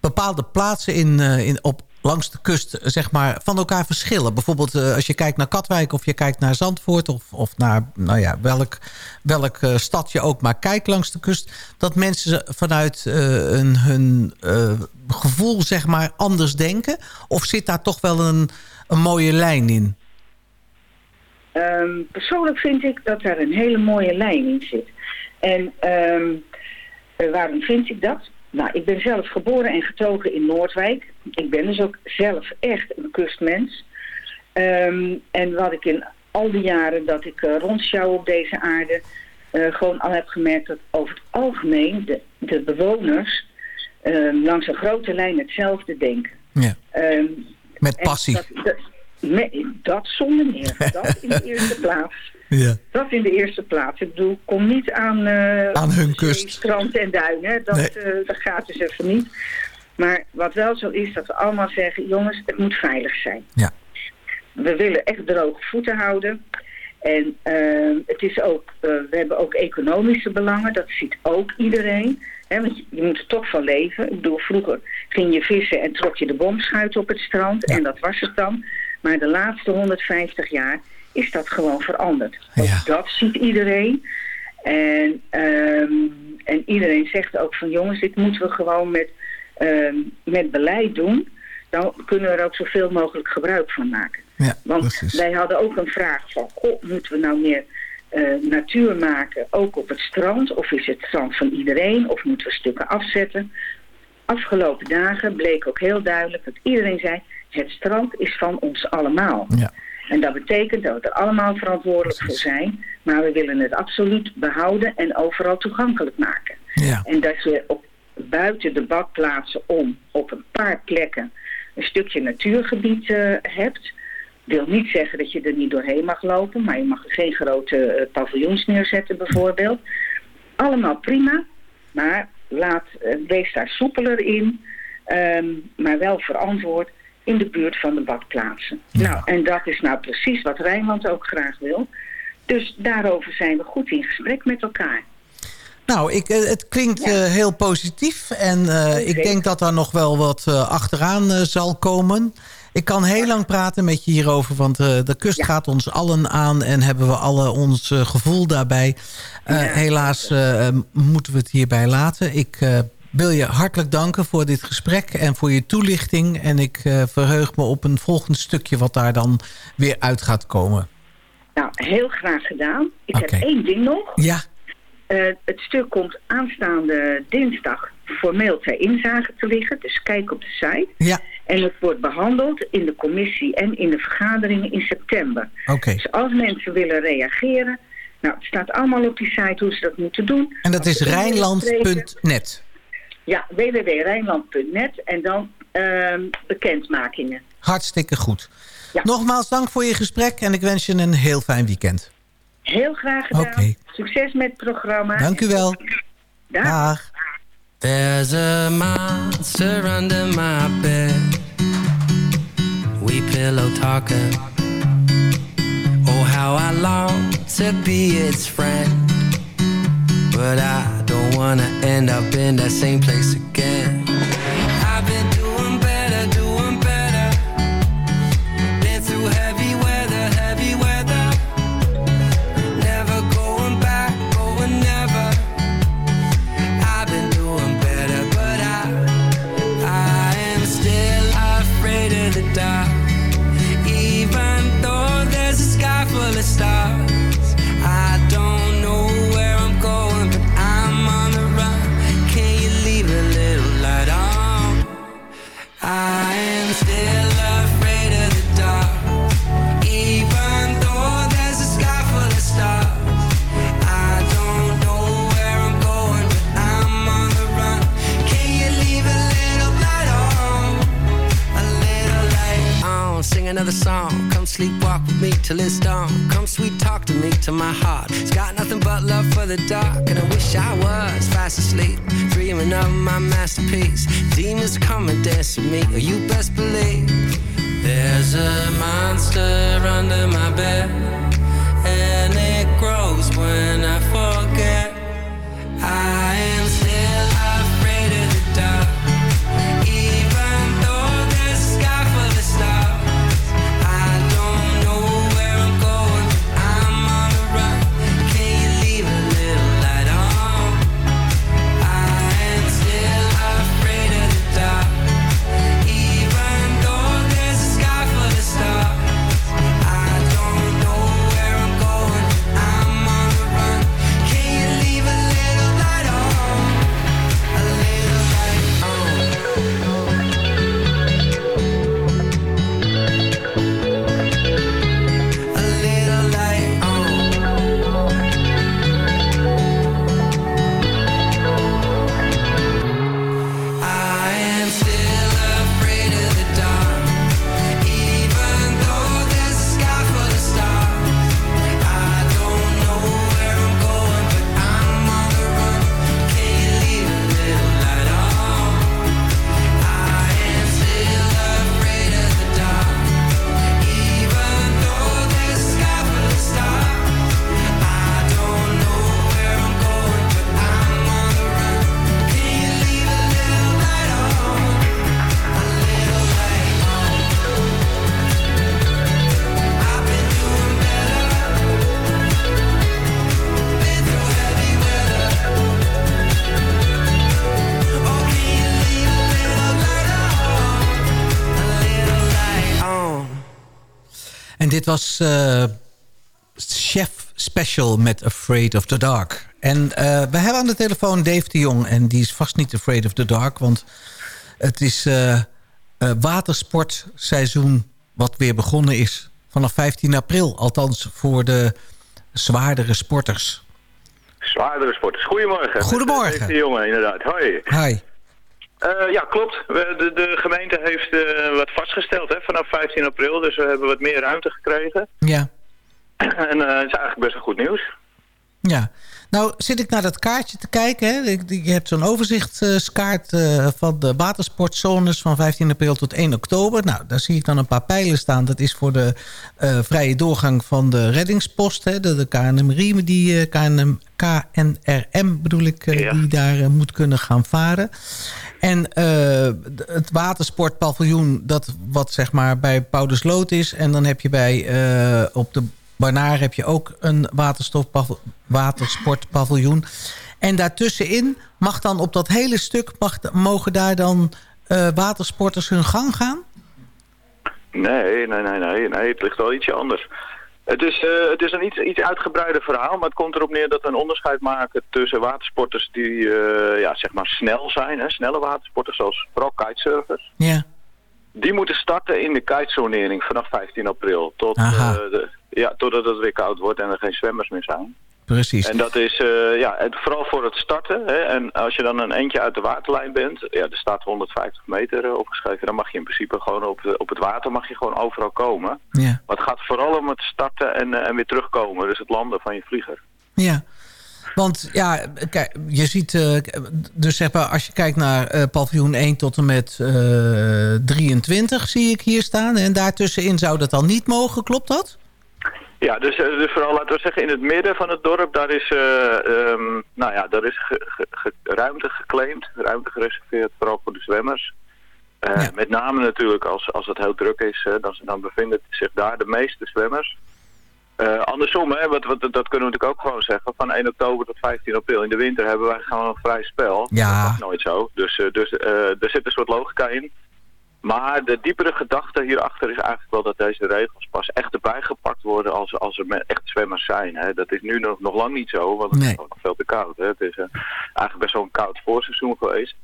bepaalde plaatsen in, in, op, langs de kust zeg maar, van elkaar verschillen? Bijvoorbeeld eh, als je kijkt naar Katwijk of je kijkt naar Zandvoort... of, of naar nou ja, welk, welk eh, stad je ook maar kijkt langs de kust... dat mensen vanuit eh, hun, gevoel zeg maar, anders denken? Of zit daar toch wel een, een mooie lijn in? Ehm, persoonlijk vind ik dat daar een hele mooie lijn in zit. En ehm, eh, waarom vind ik dat? Nou, ik ben zelf geboren en getogen in Noordwijk. Ik ben dus ook zelf echt een kustmens. Ehm, en wat ik in al die jaren dat ik uh, rondschouw op deze aarde... eh, gewoon al heb gemerkt dat over het algemeen de, de bewoners... ehm, langs een grote lijn hetzelfde denken. Ja. Ehm, Met passie. Dat, dat, me- dat zonder meer. Dat in de eerste [LAUGHS] plaats. Ja. Dat in de eerste plaats. Ik bedoel, kom niet aan, eh, Aan hun kust. strand en duin. Hè. Dat, Nee. eh, dat gaat dus even niet. Maar wat wel zo is, dat we allemaal zeggen... jongens, het moet veilig zijn. Ja. We willen echt droge voeten houden. En eh, het is ook, eh, we hebben ook economische belangen. Dat ziet ook iedereen. Hè, want je, je moet er toch van leven. Ik bedoel, vroeger ging je vissen en trok je de bomschuit op het strand. En dat was het dan. Maar de laatste 150 jaar is dat gewoon veranderd. Ook Ja. dat ziet iedereen. En, ehm, en iedereen zegt ook van jongens, dit moeten we gewoon met, ehm, met beleid doen. Dan kunnen we er ook zoveel mogelijk gebruik van maken. Ja, Want wij hadden ook een vraag van, goh, moeten we nou meer eh, natuur maken, ook op het strand? Of is het strand van iedereen? Of moeten we stukken afzetten? Afgelopen dagen bleek ook heel duidelijk dat iedereen zei, het strand is van ons allemaal. Ja. En dat betekent dat we er allemaal verantwoordelijk voor zijn, maar we willen het absoluut behouden en overal toegankelijk maken. Ja. En dat je op, buiten de badplaatsen om op een paar plekken een stukje natuurgebied eh, hebt. Wil niet zeggen dat je er niet doorheen mag lopen, maar je mag geen grote eh, paviljoens neerzetten bijvoorbeeld. Allemaal prima, maar laat, eh, wees daar soepeler in, ehm, maar wel verantwoord in de buurt van de badplaatsen. Nou, en dat is nou precies wat Rijnland ook graag wil. Dus daarover zijn we goed in gesprek met elkaar. Nou, ik, eh, het klinkt eh, heel positief. En eh, ik denk dat daar nog wel wat achteraan zal komen. Ik kan heel lang praten met je hierover. Want de kust gaat ons allen aan. En hebben we alle ons gevoel daarbij. Helaas moeten we het hierbij laten. Ik wil je hartelijk danken voor dit gesprek. En voor je toelichting. En ik eh, verheug me op een volgend stukje. Wat daar dan weer uit gaat komen. Nou, heel graag gedaan. Ik heb één ding nog. Ja, Eh, het stuk komt aanstaande dinsdag formeel ter inzage te liggen. Dus kijk op de site. ja. En het wordt behandeld in de commissie en in de vergaderingen in september. Oké. Dus als mensen willen reageren... Nou, het staat allemaal op die site hoe ze dat moeten doen. En dat is rijnland.net. Ja, www.rijnland.net en dan ehm, bekendmakingen. Hartstikke goed. Ja. Nogmaals dank voor je gesprek en ik wens je een heel fijn weekend. Heel graag gedaan. Oké. Succes met het programma. Dank u wel. Dag. Dag. There's a monster under my bed. We pillow talking. Oh, how I long to be its friend. But I wanna end up in that same place again. The dark. And I wish I was fast asleep, dreaming of my masterpiece. Demons come and dance with me, you best believe. There's a monster under my bed, and it grows when I forget. Dit was eh, Chef Special met Afraid of the Dark. En eh, we hebben aan de telefoon Dave de Jong. En die is vast niet Afraid of the Dark. Want het is eh, watersportseizoen wat weer begonnen is. Vanaf 15 april. Althans voor de zwaardere sporters. Zwaardere sporters. Goedemorgen. Goedemorgen. Met, eh, jongen, inderdaad. Hoi. Hi. Eh, ja, klopt. We, de, de gemeente heeft eh, wat vastgesteld hè, vanaf 15 april. Dus we hebben wat meer ruimte gekregen. Ja. en het is eigenlijk best wel goed nieuws. Ja. Nou zit ik naar dat kaartje te kijken. Hè. Je hebt zo'n overzichtskaart van de watersportzones van 15 april tot 1 oktober. Nou, daar zie ik dan een paar pijlen staan. Dat is voor de vrije doorgang van de reddingspost. Hè. De, de KNMRI, die KNM, KNRM bedoel ik, die daar moet kunnen gaan varen. En eh, het watersportpaviljoen, dat wat zeg maar bij Paulusloot is. En dan heb je bij eh, op de Barnaar heb je ook een watersportpaviljoen. En daartussenin mag dan op dat hele stuk... Mag, mogen daar dan eh, watersporters hun gang gaan? Nee, nee, nee, nee, nee. Het ligt wel ietsje anders. Het is, eh, het is een iets, iets uitgebreider verhaal, maar het komt erop neer dat we een onderscheid maken tussen watersporters die eh, ja, zeg maar snel zijn, hè, snelle watersporters zoals vooral kitesurfers. Ja. Die moeten starten in de kitezonering vanaf 15 april tot, eh, de, ja, totdat het weer koud wordt en er geen zwemmers meer zijn. Precies. En dat is eh, ja, het, vooral voor het starten. Hè, en als je dan een eentje uit de waterlijn bent, ja, er staat 150 meter opgeschreven, dan mag je in principe gewoon op, de- op het water mag je gewoon overal komen. Ja. Maar het gaat vooral om het starten en, eh, en weer terugkomen, dus het landen van je vlieger. Ja. Want ja, kijk, je ziet, eh, dus zeg maar, als je kijkt naar paviljoen 1 tot en met eh 23 zie ik hier staan. En daartussenin zou dat dan niet mogen, klopt dat? Ja, dus, eh, dus vooral laten we zeggen in het midden van het dorp, daar is, eh, ehm, nou ja, daar is ge- ge- ge- ruimte geclaimd, ruimte gereserveerd, vooral voor de zwemmers. Eh, Met name natuurlijk als, als het heel druk is, dan, dan bevinden zich daar de meeste zwemmers. Andersom, hè, wat, wat, dat kunnen we natuurlijk ook gewoon zeggen, van 1 oktober tot 15 april. In de winter hebben wij gewoon een vrij spel. Ja. Dat is nooit zo. Dus, dus er zit een soort logica in. Maar de diepere gedachte hierachter is eigenlijk wel dat deze regels pas echt erbij gepakt worden als, als er echt zwemmers zijn. Hè. Dat is nu nog, nog lang niet zo, want het is gewoon nog veel te koud. Hè. Het is eh, eigenlijk best wel een koud voorseizoen geweest.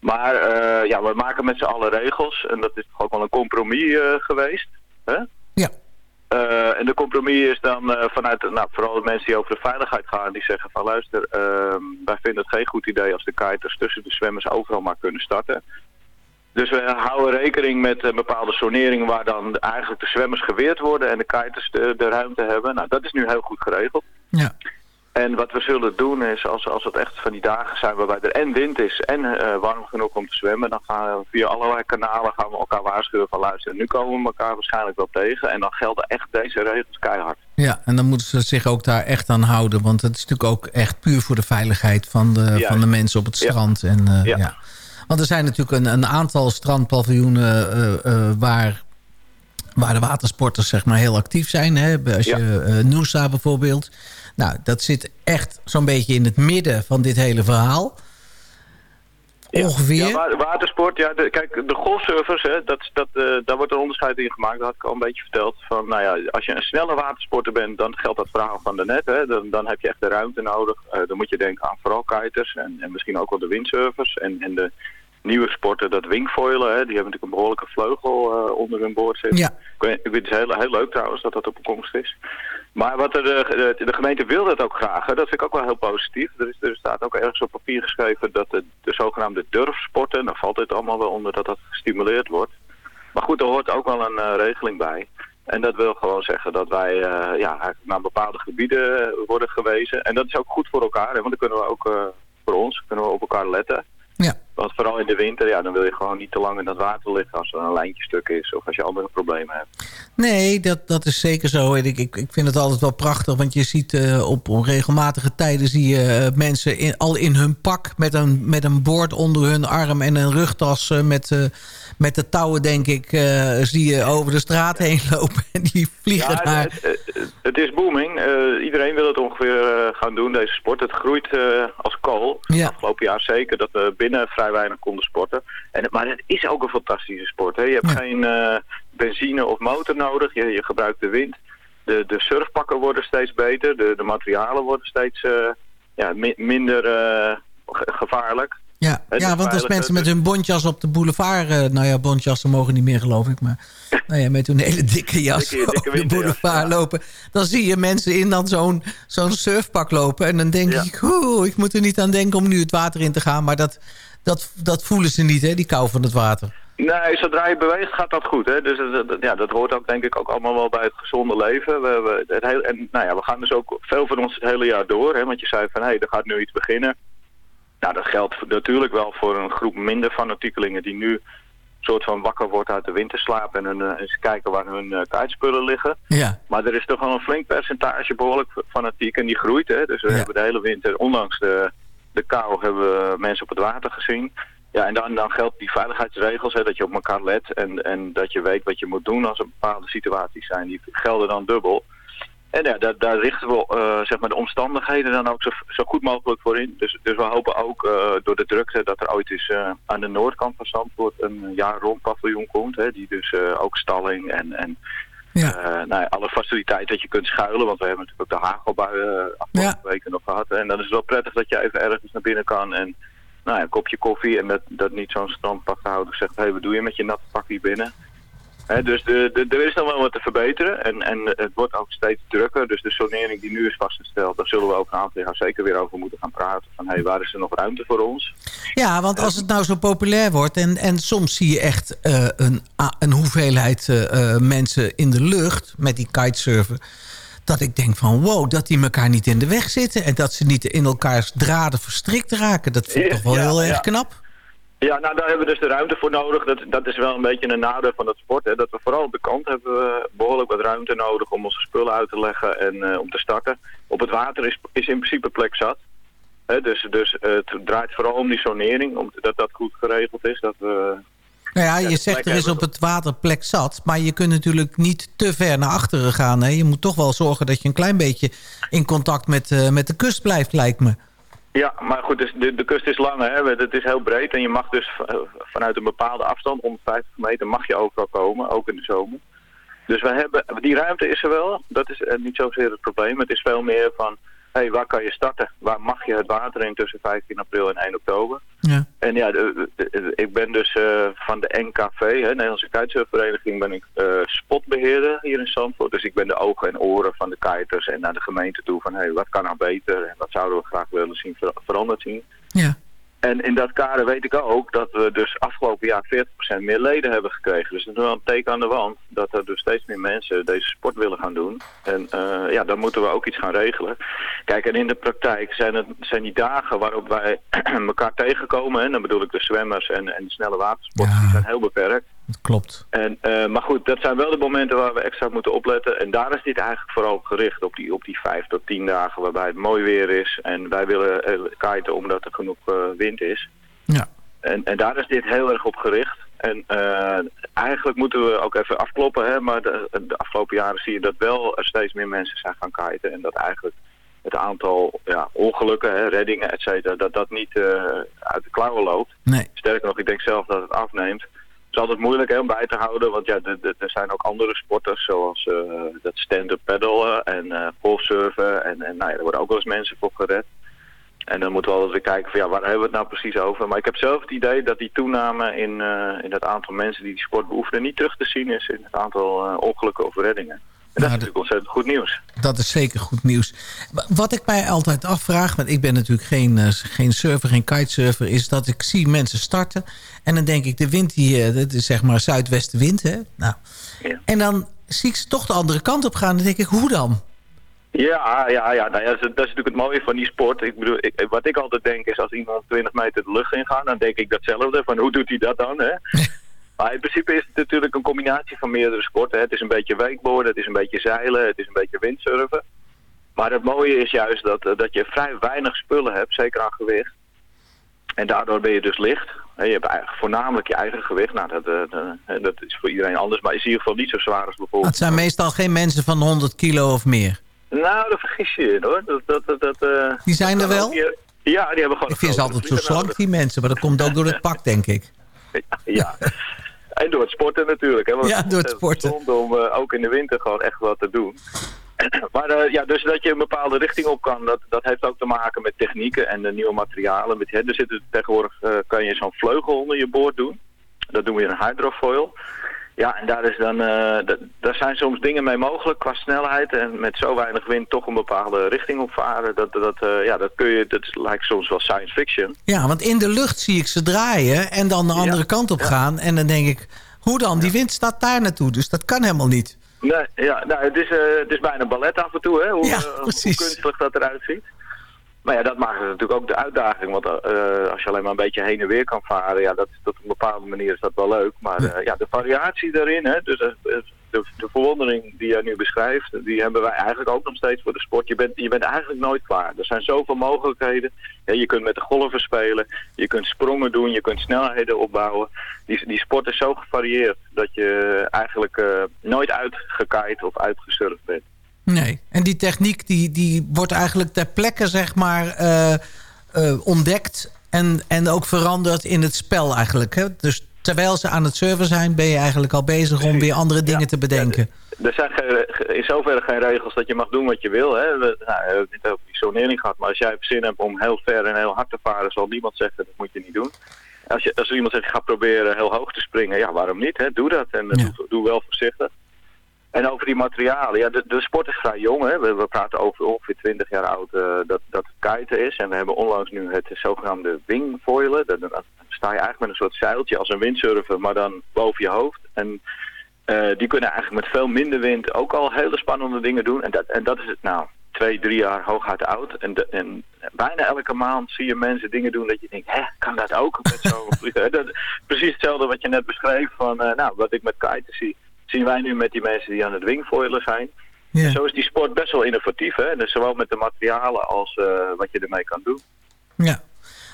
Maar eh, ja, we maken met z'n allen regels en dat is toch ook wel een compromis eh, geweest. Hè? Ja. En de compromis is dan vanuit, nou, vooral de mensen die over de veiligheid gaan, die zeggen van luister, ehm, wij vinden het geen goed idee als de kiters tussen de zwemmers overal maar kunnen starten. Dus we houden rekening met een bepaalde sonering waar dan eigenlijk de zwemmers geweerd worden en de kiters de, de ruimte hebben. Nou, dat is nu heel goed geregeld. Ja. En wat we zullen doen is, als, als het echt van die dagen zijn waarbij er en wind is en eh, warm genoeg om te zwemmen, dan gaan we via allerlei kanalen gaan we elkaar waarschuwen van luisteren. Nu komen we elkaar waarschijnlijk wel tegen en dan gelden echt deze regels keihard. Ja, en dan moeten ze zich ook daar echt aan houden. Want het is natuurlijk ook echt puur voor de veiligheid van de, Juist. van de mensen op het Ja. strand. En, eh, ja. Ja. Want er zijn natuurlijk een, een aantal strandpaviljoenen eh, eh, waar, waar de watersporters zeg maar, heel actief zijn. Hè? Als je eh Noosa bijvoorbeeld. Nou, dat zit echt zo'n beetje in het midden van dit hele verhaal. Ongeveer. Ja, wa- watersport, ja, de, kijk, de golfsurfers, hè, dat, dat, daar wordt een onderscheid in gemaakt. Dat had ik al een beetje verteld. Van, nou ja, als je een snelle watersporter bent, dan geldt dat verhaal van daarnet. Hè, dan, dan heb je echt de ruimte nodig. Dan moet je denken aan vooral kiters en, en misschien ook wel de windsurfers. En, en de nieuwe sporten, dat wingfoilen, hè, die hebben natuurlijk een behoorlijke vleugel eh, onder hun boord zitten. Ja. Ik weet, ik vind het heel, heel leuk trouwens dat dat op komst is. Maar wat er, de, de, de gemeente wil dat ook graag. Hè. Dat vind ik ook wel heel positief. Er, is, er staat ook ergens op papier geschreven dat de, de zogenaamde durfsporten, daar valt het allemaal wel onder dat dat gestimuleerd wordt. Maar goed, er hoort ook wel een eh, regeling bij. En dat wil gewoon zeggen dat wij eh, ja, naar bepaalde gebieden eh, worden gewezen. En dat is ook goed voor elkaar, hè, want dan kunnen we ook eh, voor ons kunnen we op elkaar letten. Want vooral in de winter, ja, dan wil je gewoon niet te lang in dat water liggen als er een lijntje stuk is of als je andere problemen hebt. Nee, dat, dat is zeker zo. En ik, ik, ik vind het altijd wel prachtig, want je ziet eh, op regelmatige tijden zie je eh, mensen in, al in hun pak met een, met een bord onder hun arm en een rugtas eh, met, met de touwen, denk ik, zie je over de straat heen lopen [LAUGHS] en die vliegen Ja, naar... het, het, is booming. Eh, iedereen wil het ongeveer eh, gaan doen, deze sport. Het groeit eh, als kool. Ja. Afgelopen jaar zeker dat we binnen vrij weinig konden sporten. En, maar het is ook een fantastische sport. Hè? Je hebt Ja. geen benzine of motor nodig. Je, je gebruikt de wind. De, de surfpakken worden steeds beter. De, de materialen worden steeds ja, mi- minder ge- gevaarlijk. Ja, ja want als mensen met hun bontjas op de boulevard... eh, nou ja, bontjassen mogen niet meer, geloof ik. Maar nou ja, met hun hele dikke jas Dikke- dikke op de boulevard ja. lopen... dan zie je mensen in dan zo'n zo'n surfpak lopen. En dan denk Ja. ik, oeh, ik moet er niet aan denken om nu het water in te gaan. Maar dat, dat, dat voelen ze niet, hè, die kou van het water. Nee, zodra je beweegt gaat dat goed. Hè? Dus dat, ja, dat hoort ook denk ik ook allemaal wel bij het gezonde leven. We, we, het heel, en nou ja, we gaan dus ook veel van ons het hele jaar door. Hè? Want je zei van, hé, er gaat nu iets beginnen. Nou, dat geldt natuurlijk wel voor een groep minder fanatiekelingen die nu soort van wakker wordt uit de winterslaap en hun, eh, eens kijken waar hun uh, liggen. Ja, Maar er is toch wel een flink percentage behoorlijk fanatiek en die groeit. Hè? Dus we Ja. hebben de hele winter, ondanks de, de kou, hebben we mensen op het water gezien. Ja, en dan, dan geldt die veiligheidsregels, hè, dat je op elkaar let en, en dat je weet wat je moet doen als er bepaalde situaties zijn. Die gelden dan dubbel. En ja, daar, daar richten we eh, zeg maar de omstandigheden dan ook zo, zo goed mogelijk voor in. Dus, dus we hopen ook eh, door de drukte dat er ooit eens eh, aan de noordkant van Zandvoort een jaar rond paviljoen komt. Hè, die dus ook stalling en, en ja. nou ja, alle faciliteiten dat je kunt schuilen. Want we hebben natuurlijk ook de hagelbuien afgelopen weken nog gehad. En dan is het wel prettig dat je even ergens naar binnen kan. En nou ja, een kopje koffie. En dat, dat niet zo'n strandpakhouder zegt... Hé, hey, wat doe je met je natte pak hier binnen? Dus de, de, er is nog wel wat te verbeteren. En, en het wordt ook steeds drukker. Dus de sonering die nu is vastgesteld... daar zullen we ook een aantal jaar zeker weer over moeten gaan praten. Van hé, hey, waar is er nog ruimte voor ons? Ja, want als het nou zo populair wordt... en, en soms zie je echt eh, een, een hoeveelheid eh, eh, mensen in de lucht... met die kitesurfen... dat ik denk van wow, dat die elkaar niet in de weg zitten... en dat ze niet in elkaars draden verstrikt raken. Dat vind ik Ja, toch wel ja, heel ja. erg knap. Ja, nou daar hebben we dus de ruimte voor nodig. Dat, dat is wel een beetje een nadeel van het sport. Hè. Dat we vooral op de kant hebben we behoorlijk wat ruimte nodig om onze spullen uit te leggen en eh, om te starten. Op het water is, is in principe plek zat. Hè, dus dus eh, het draait vooral om die sonering, om, dat dat goed geregeld is. Dat we, Nou ja, je zegt er is op het water plek zat... maar je kunt natuurlijk niet te ver naar achteren gaan. Hè? Je moet toch wel zorgen dat je een klein beetje... in contact met, eh, met de kust blijft, lijkt me. Ja, maar goed, dus de, kust is lang, hè. het is heel breed en je mag dus vanuit een bepaalde afstand, 150 meter, mag je overal komen, ook in de zomer. Dus we hebben, die ruimte is er wel, dat is eh, niet zozeer het probleem. Het is veel meer van, hey, waar kan je starten? Waar mag je het water in tussen 15 april en 1 oktober? Ja. En ja, de- de- de- ik ben dus eh, van de NKV, hè, Nederlandse Kitesurfvereniging, ben ik eh, spotbeheerder hier in Zandvoort. Dus ik ben de ogen en oren van de kiters en naar de gemeente toe van, hé, hey, wat kan nou beter? En wat zouden we graag willen zien ver- veranderd zien? Ja. En in dat kader weet ik ook dat we dus afgelopen jaar 40% meer leden hebben gekregen. Dus dat is wel een teken aan de wand dat er dus steeds meer mensen deze sport willen gaan doen. En eh, ja, dan moeten we ook iets gaan regelen. Kijk, en in de praktijk zijn, het, zijn die dagen waarop wij [CLEARS THROAT] elkaar tegenkomen, en dan bedoel ik de zwemmers en, en de snelle watersporters, die zijn heel beperkt. Klopt. En, eh, maar goed, dat zijn wel de momenten waar we extra moeten opletten. En daar is dit eigenlijk vooral op gericht, op die, op die vijf tot tien dagen waarbij het mooi weer is. En wij willen uh, kiten omdat er genoeg uh, wind is. Ja. En, en daar is dit heel erg op gericht. En uh, eigenlijk moeten we ook even afkloppen, hè, maar de, de, afgelopen jaren zie je dat wel er steeds meer mensen zijn gaan kiten. En dat eigenlijk het aantal ja, ongelukken, hè, reddingen, et cetera, dat dat niet uit de klauwen loopt. Nee. Sterker nog, ik denk zelf dat het afneemt. Het is altijd moeilijk hè, om bij te houden, want ja, er zijn ook andere sporters zoals uh, dat stand-up paddelen en uh, golfsurfen. En, en nou ja, er worden ook wel eens mensen voor gered. En dan moeten we altijd weer kijken van ja, waar hebben we het nou precies over. Maar ik heb zelf het idee dat die toename in, uh, in het aantal mensen die die sport beoefenen niet terug te zien is in het aantal ongelukken of reddingen. En dat nou, is natuurlijk ontzettend goed nieuws. Dat is zeker goed nieuws. Wat ik mij altijd afvraag, want ik ben natuurlijk geen, uh, geen surfer, geen kitesurfer... is dat ik zie mensen starten en dan denk ik, de wind hier, dat is zeg maar zuidwestenwind, hè? Nou, ja. En dan zie ik ze toch de andere kant op gaan en dan denk ik, hoe dan? Ja, ja, ja, nou ja dat, is, dat is natuurlijk het mooie van die sport. Ik bedoel, ik, wat ik altijd denk is, als iemand 20 meter de lucht ingaat... dan denk ik datzelfde, van hoe doet hij dat dan, hè? [LAUGHS] Maar in principe is het natuurlijk een combinatie van meerdere sporten. Het is een beetje wakeboarden, het is een beetje zeilen, het is een beetje windsurfen. Maar het mooie is juist dat, dat je vrij weinig spullen hebt, zeker aan gewicht. En daardoor ben je dus licht. Je hebt eigenlijk voornamelijk je eigen gewicht. Nou, dat, dat, dat is voor iedereen anders, maar is in ieder geval niet zo zwaar als bijvoorbeeld... Het zijn meestal geen mensen van 100 kilo of meer. Nou, dat vergis je in, hoor. Dat, dat, dat, uh, die zijn er wel? Ja, die hebben gewoon... Ik vind ze altijd zo slank, die mensen, maar dat komt ook door het pak, denk ik. [LAUGHS] ja. [LAUGHS] En door het sporten natuurlijk. Hè, want ja, door het sporten. Het om uh, ook in de winter gewoon echt wat te doen. [CLEARS THROAT] maar uh, ja, dus dat je een bepaalde richting op kan, dat, dat heeft ook te maken met technieken en de nieuwe materialen. Met, hè, er zit tegenwoordig uh, kan je zo'n vleugel onder je boord doen. Dat doen we in een hydrofoil. Ja, en daar, is dan, daar zijn soms dingen mee mogelijk qua snelheid en met zo weinig wind toch een bepaalde richting op varen. Dat, dat, ja, dat, kun je, dat lijkt soms wel science fiction. Ja, want in de lucht zie ik ze draaien en dan de andere ja, kant op ja. gaan. En dan denk ik, hoe dan? Die wind staat daar naartoe, dus dat kan helemaal niet. Nee, ja, nou, het, is, uh, het is bijna ballet af en toe, hè, hoe, ja, uh, hoe kunstig dat eruit ziet. Maar ja, dat maakt het natuurlijk ook de uitdaging. Want uh, als je alleen maar een beetje heen en weer kan varen, ja, dat, dat op een bepaalde manier is dat wel leuk. Maar ja, ja de variatie daarin, hè, dus de, de, de verwondering die jij nu beschrijft, die hebben wij eigenlijk ook nog steeds voor de sport. Je bent, je bent eigenlijk nooit klaar. Er zijn zoveel mogelijkheden. Ja, je kunt met de golven spelen, je kunt sprongen doen, je kunt snelheden opbouwen. Die, die sport is zo gevarieerd dat je eigenlijk uh, nooit uitgekaaid of uitgesurfd bent. Nee, en die techniek die, die wordt eigenlijk ter plekke zeg maar uh, uh, ontdekt en, en ook veranderd in het spel eigenlijk. Hè? Dus terwijl ze aan het server zijn ben je eigenlijk al bezig om weer andere dingen ja, te bedenken. Ja, er zijn geen, in zoverre geen regels dat je mag doen wat je wil. Hè? We, nou, we hebben het niet over die zonering gehad, maar als jij zin hebt om heel ver en heel hard te varen, zal niemand zeggen dat moet je niet doen. Als, je, als iemand zegt, ga proberen heel hoog te springen, ja waarom niet? Hè? Doe dat en ja. doe, doe wel voorzichtig. En over die materialen, ja, de, de sport is vrij jong. Hè? We, we praten over ongeveer 20 jaar oud uh, dat, dat het kiten is. En we hebben onlangs nu het zogenaamde wingfoilen. Dan, sta je eigenlijk met een soort zeiltje als een windsurfer, maar dan boven je hoofd. En uh, die kunnen eigenlijk met veel minder wind ook al hele spannende dingen doen. En dat, en dat is het nou, twee, drie jaar hooguit oud. En, en bijna elke maand zie je mensen dingen doen dat je denkt, hè, kan dat ook? Met zo [LAUGHS] precies hetzelfde wat je net beschreef van, uh, nou, wat ik met kiten zie zien wij nu met die mensen die aan het wingfoilen zijn. Ja. Zo is die sport best wel innovatief. Hè? Dus zowel met de materialen als uh, wat je ermee kan doen. Ja,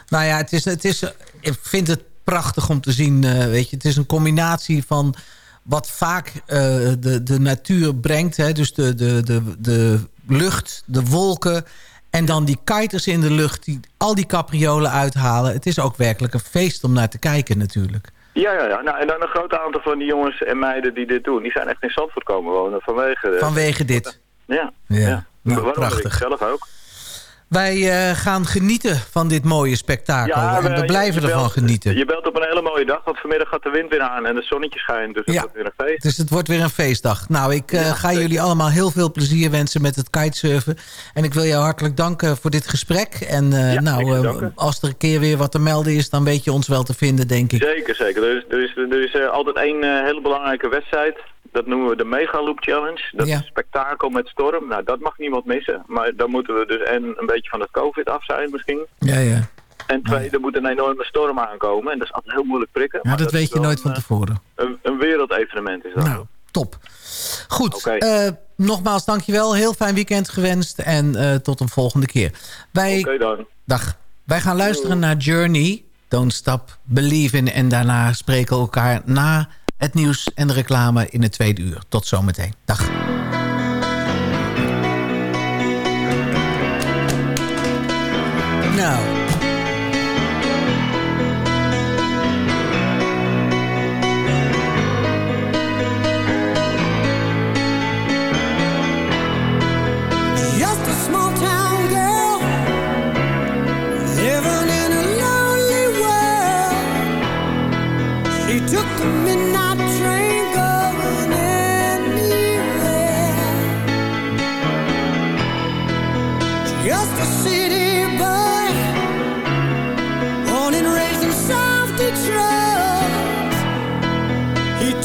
nou ja, het is, het is, ik vind het prachtig om te zien. Uh, weet je, het is een combinatie van wat vaak uh, de, de natuur brengt. Hè? Dus de, de, de, de lucht, de wolken... En dan die kiters in de lucht die al die capriolen uithalen. Het is ook werkelijk een feest om naar te kijken natuurlijk. Ja, ja, ja. Nou, en dan een groot aantal van die jongens en meiden die dit doen... die zijn echt in Zandvoort komen wonen vanwege... Vanwege dit? Ja. Ja, ja. Nou, prachtig. Ik zelf ook. Wij eh, gaan genieten van dit mooie spektakel. en we, je- blijven je ervan belt- genieten. Je belt op een hele mooie dag, want vanmiddag gaat de wind weer aan en het zonnetje schijnt. Dus het Ja. wordt weer een feest. Dus het wordt weer een feestdag. Nou, ik eh, ga jullie allemaal heel veel plezier wensen met het kitesurfen. En ik wil jou hartelijk danken voor dit gesprek. En eh, Ja, nou, eh, als er een keer weer wat te melden is... dan weet je ons wel te vinden, denk ik. Zeker, zeker. Er is, er is, er is eh, altijd één eh, hele belangrijke wedstrijd. Dat noemen we de Mega Loop Challenge. Dat Ja. spektakel met storm. Nou, dat mag niemand missen. Maar dan moeten we dus en een beetje van het COVID af zijn misschien. Ja, ja. En twee, er moet een enorme storm aankomen. En dat is altijd heel moeilijk prikken. Ja, maar dat weet je nooit een, van eh, tevoren. Een, een wereldevenement is dat. Nou, top. Goed, Oké. eh, nogmaals dankjewel. Heel fijn weekend gewenst. En eh, tot een volgende keer. Wij, Oké dan. Dag. Wij gaan luisteren naar Journey. Don't Stop Believing. En daarna spreken we elkaar na het nieuws en de reclame in het tweede uur. Tot zometeen. Dag. Nou.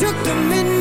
Took the midnight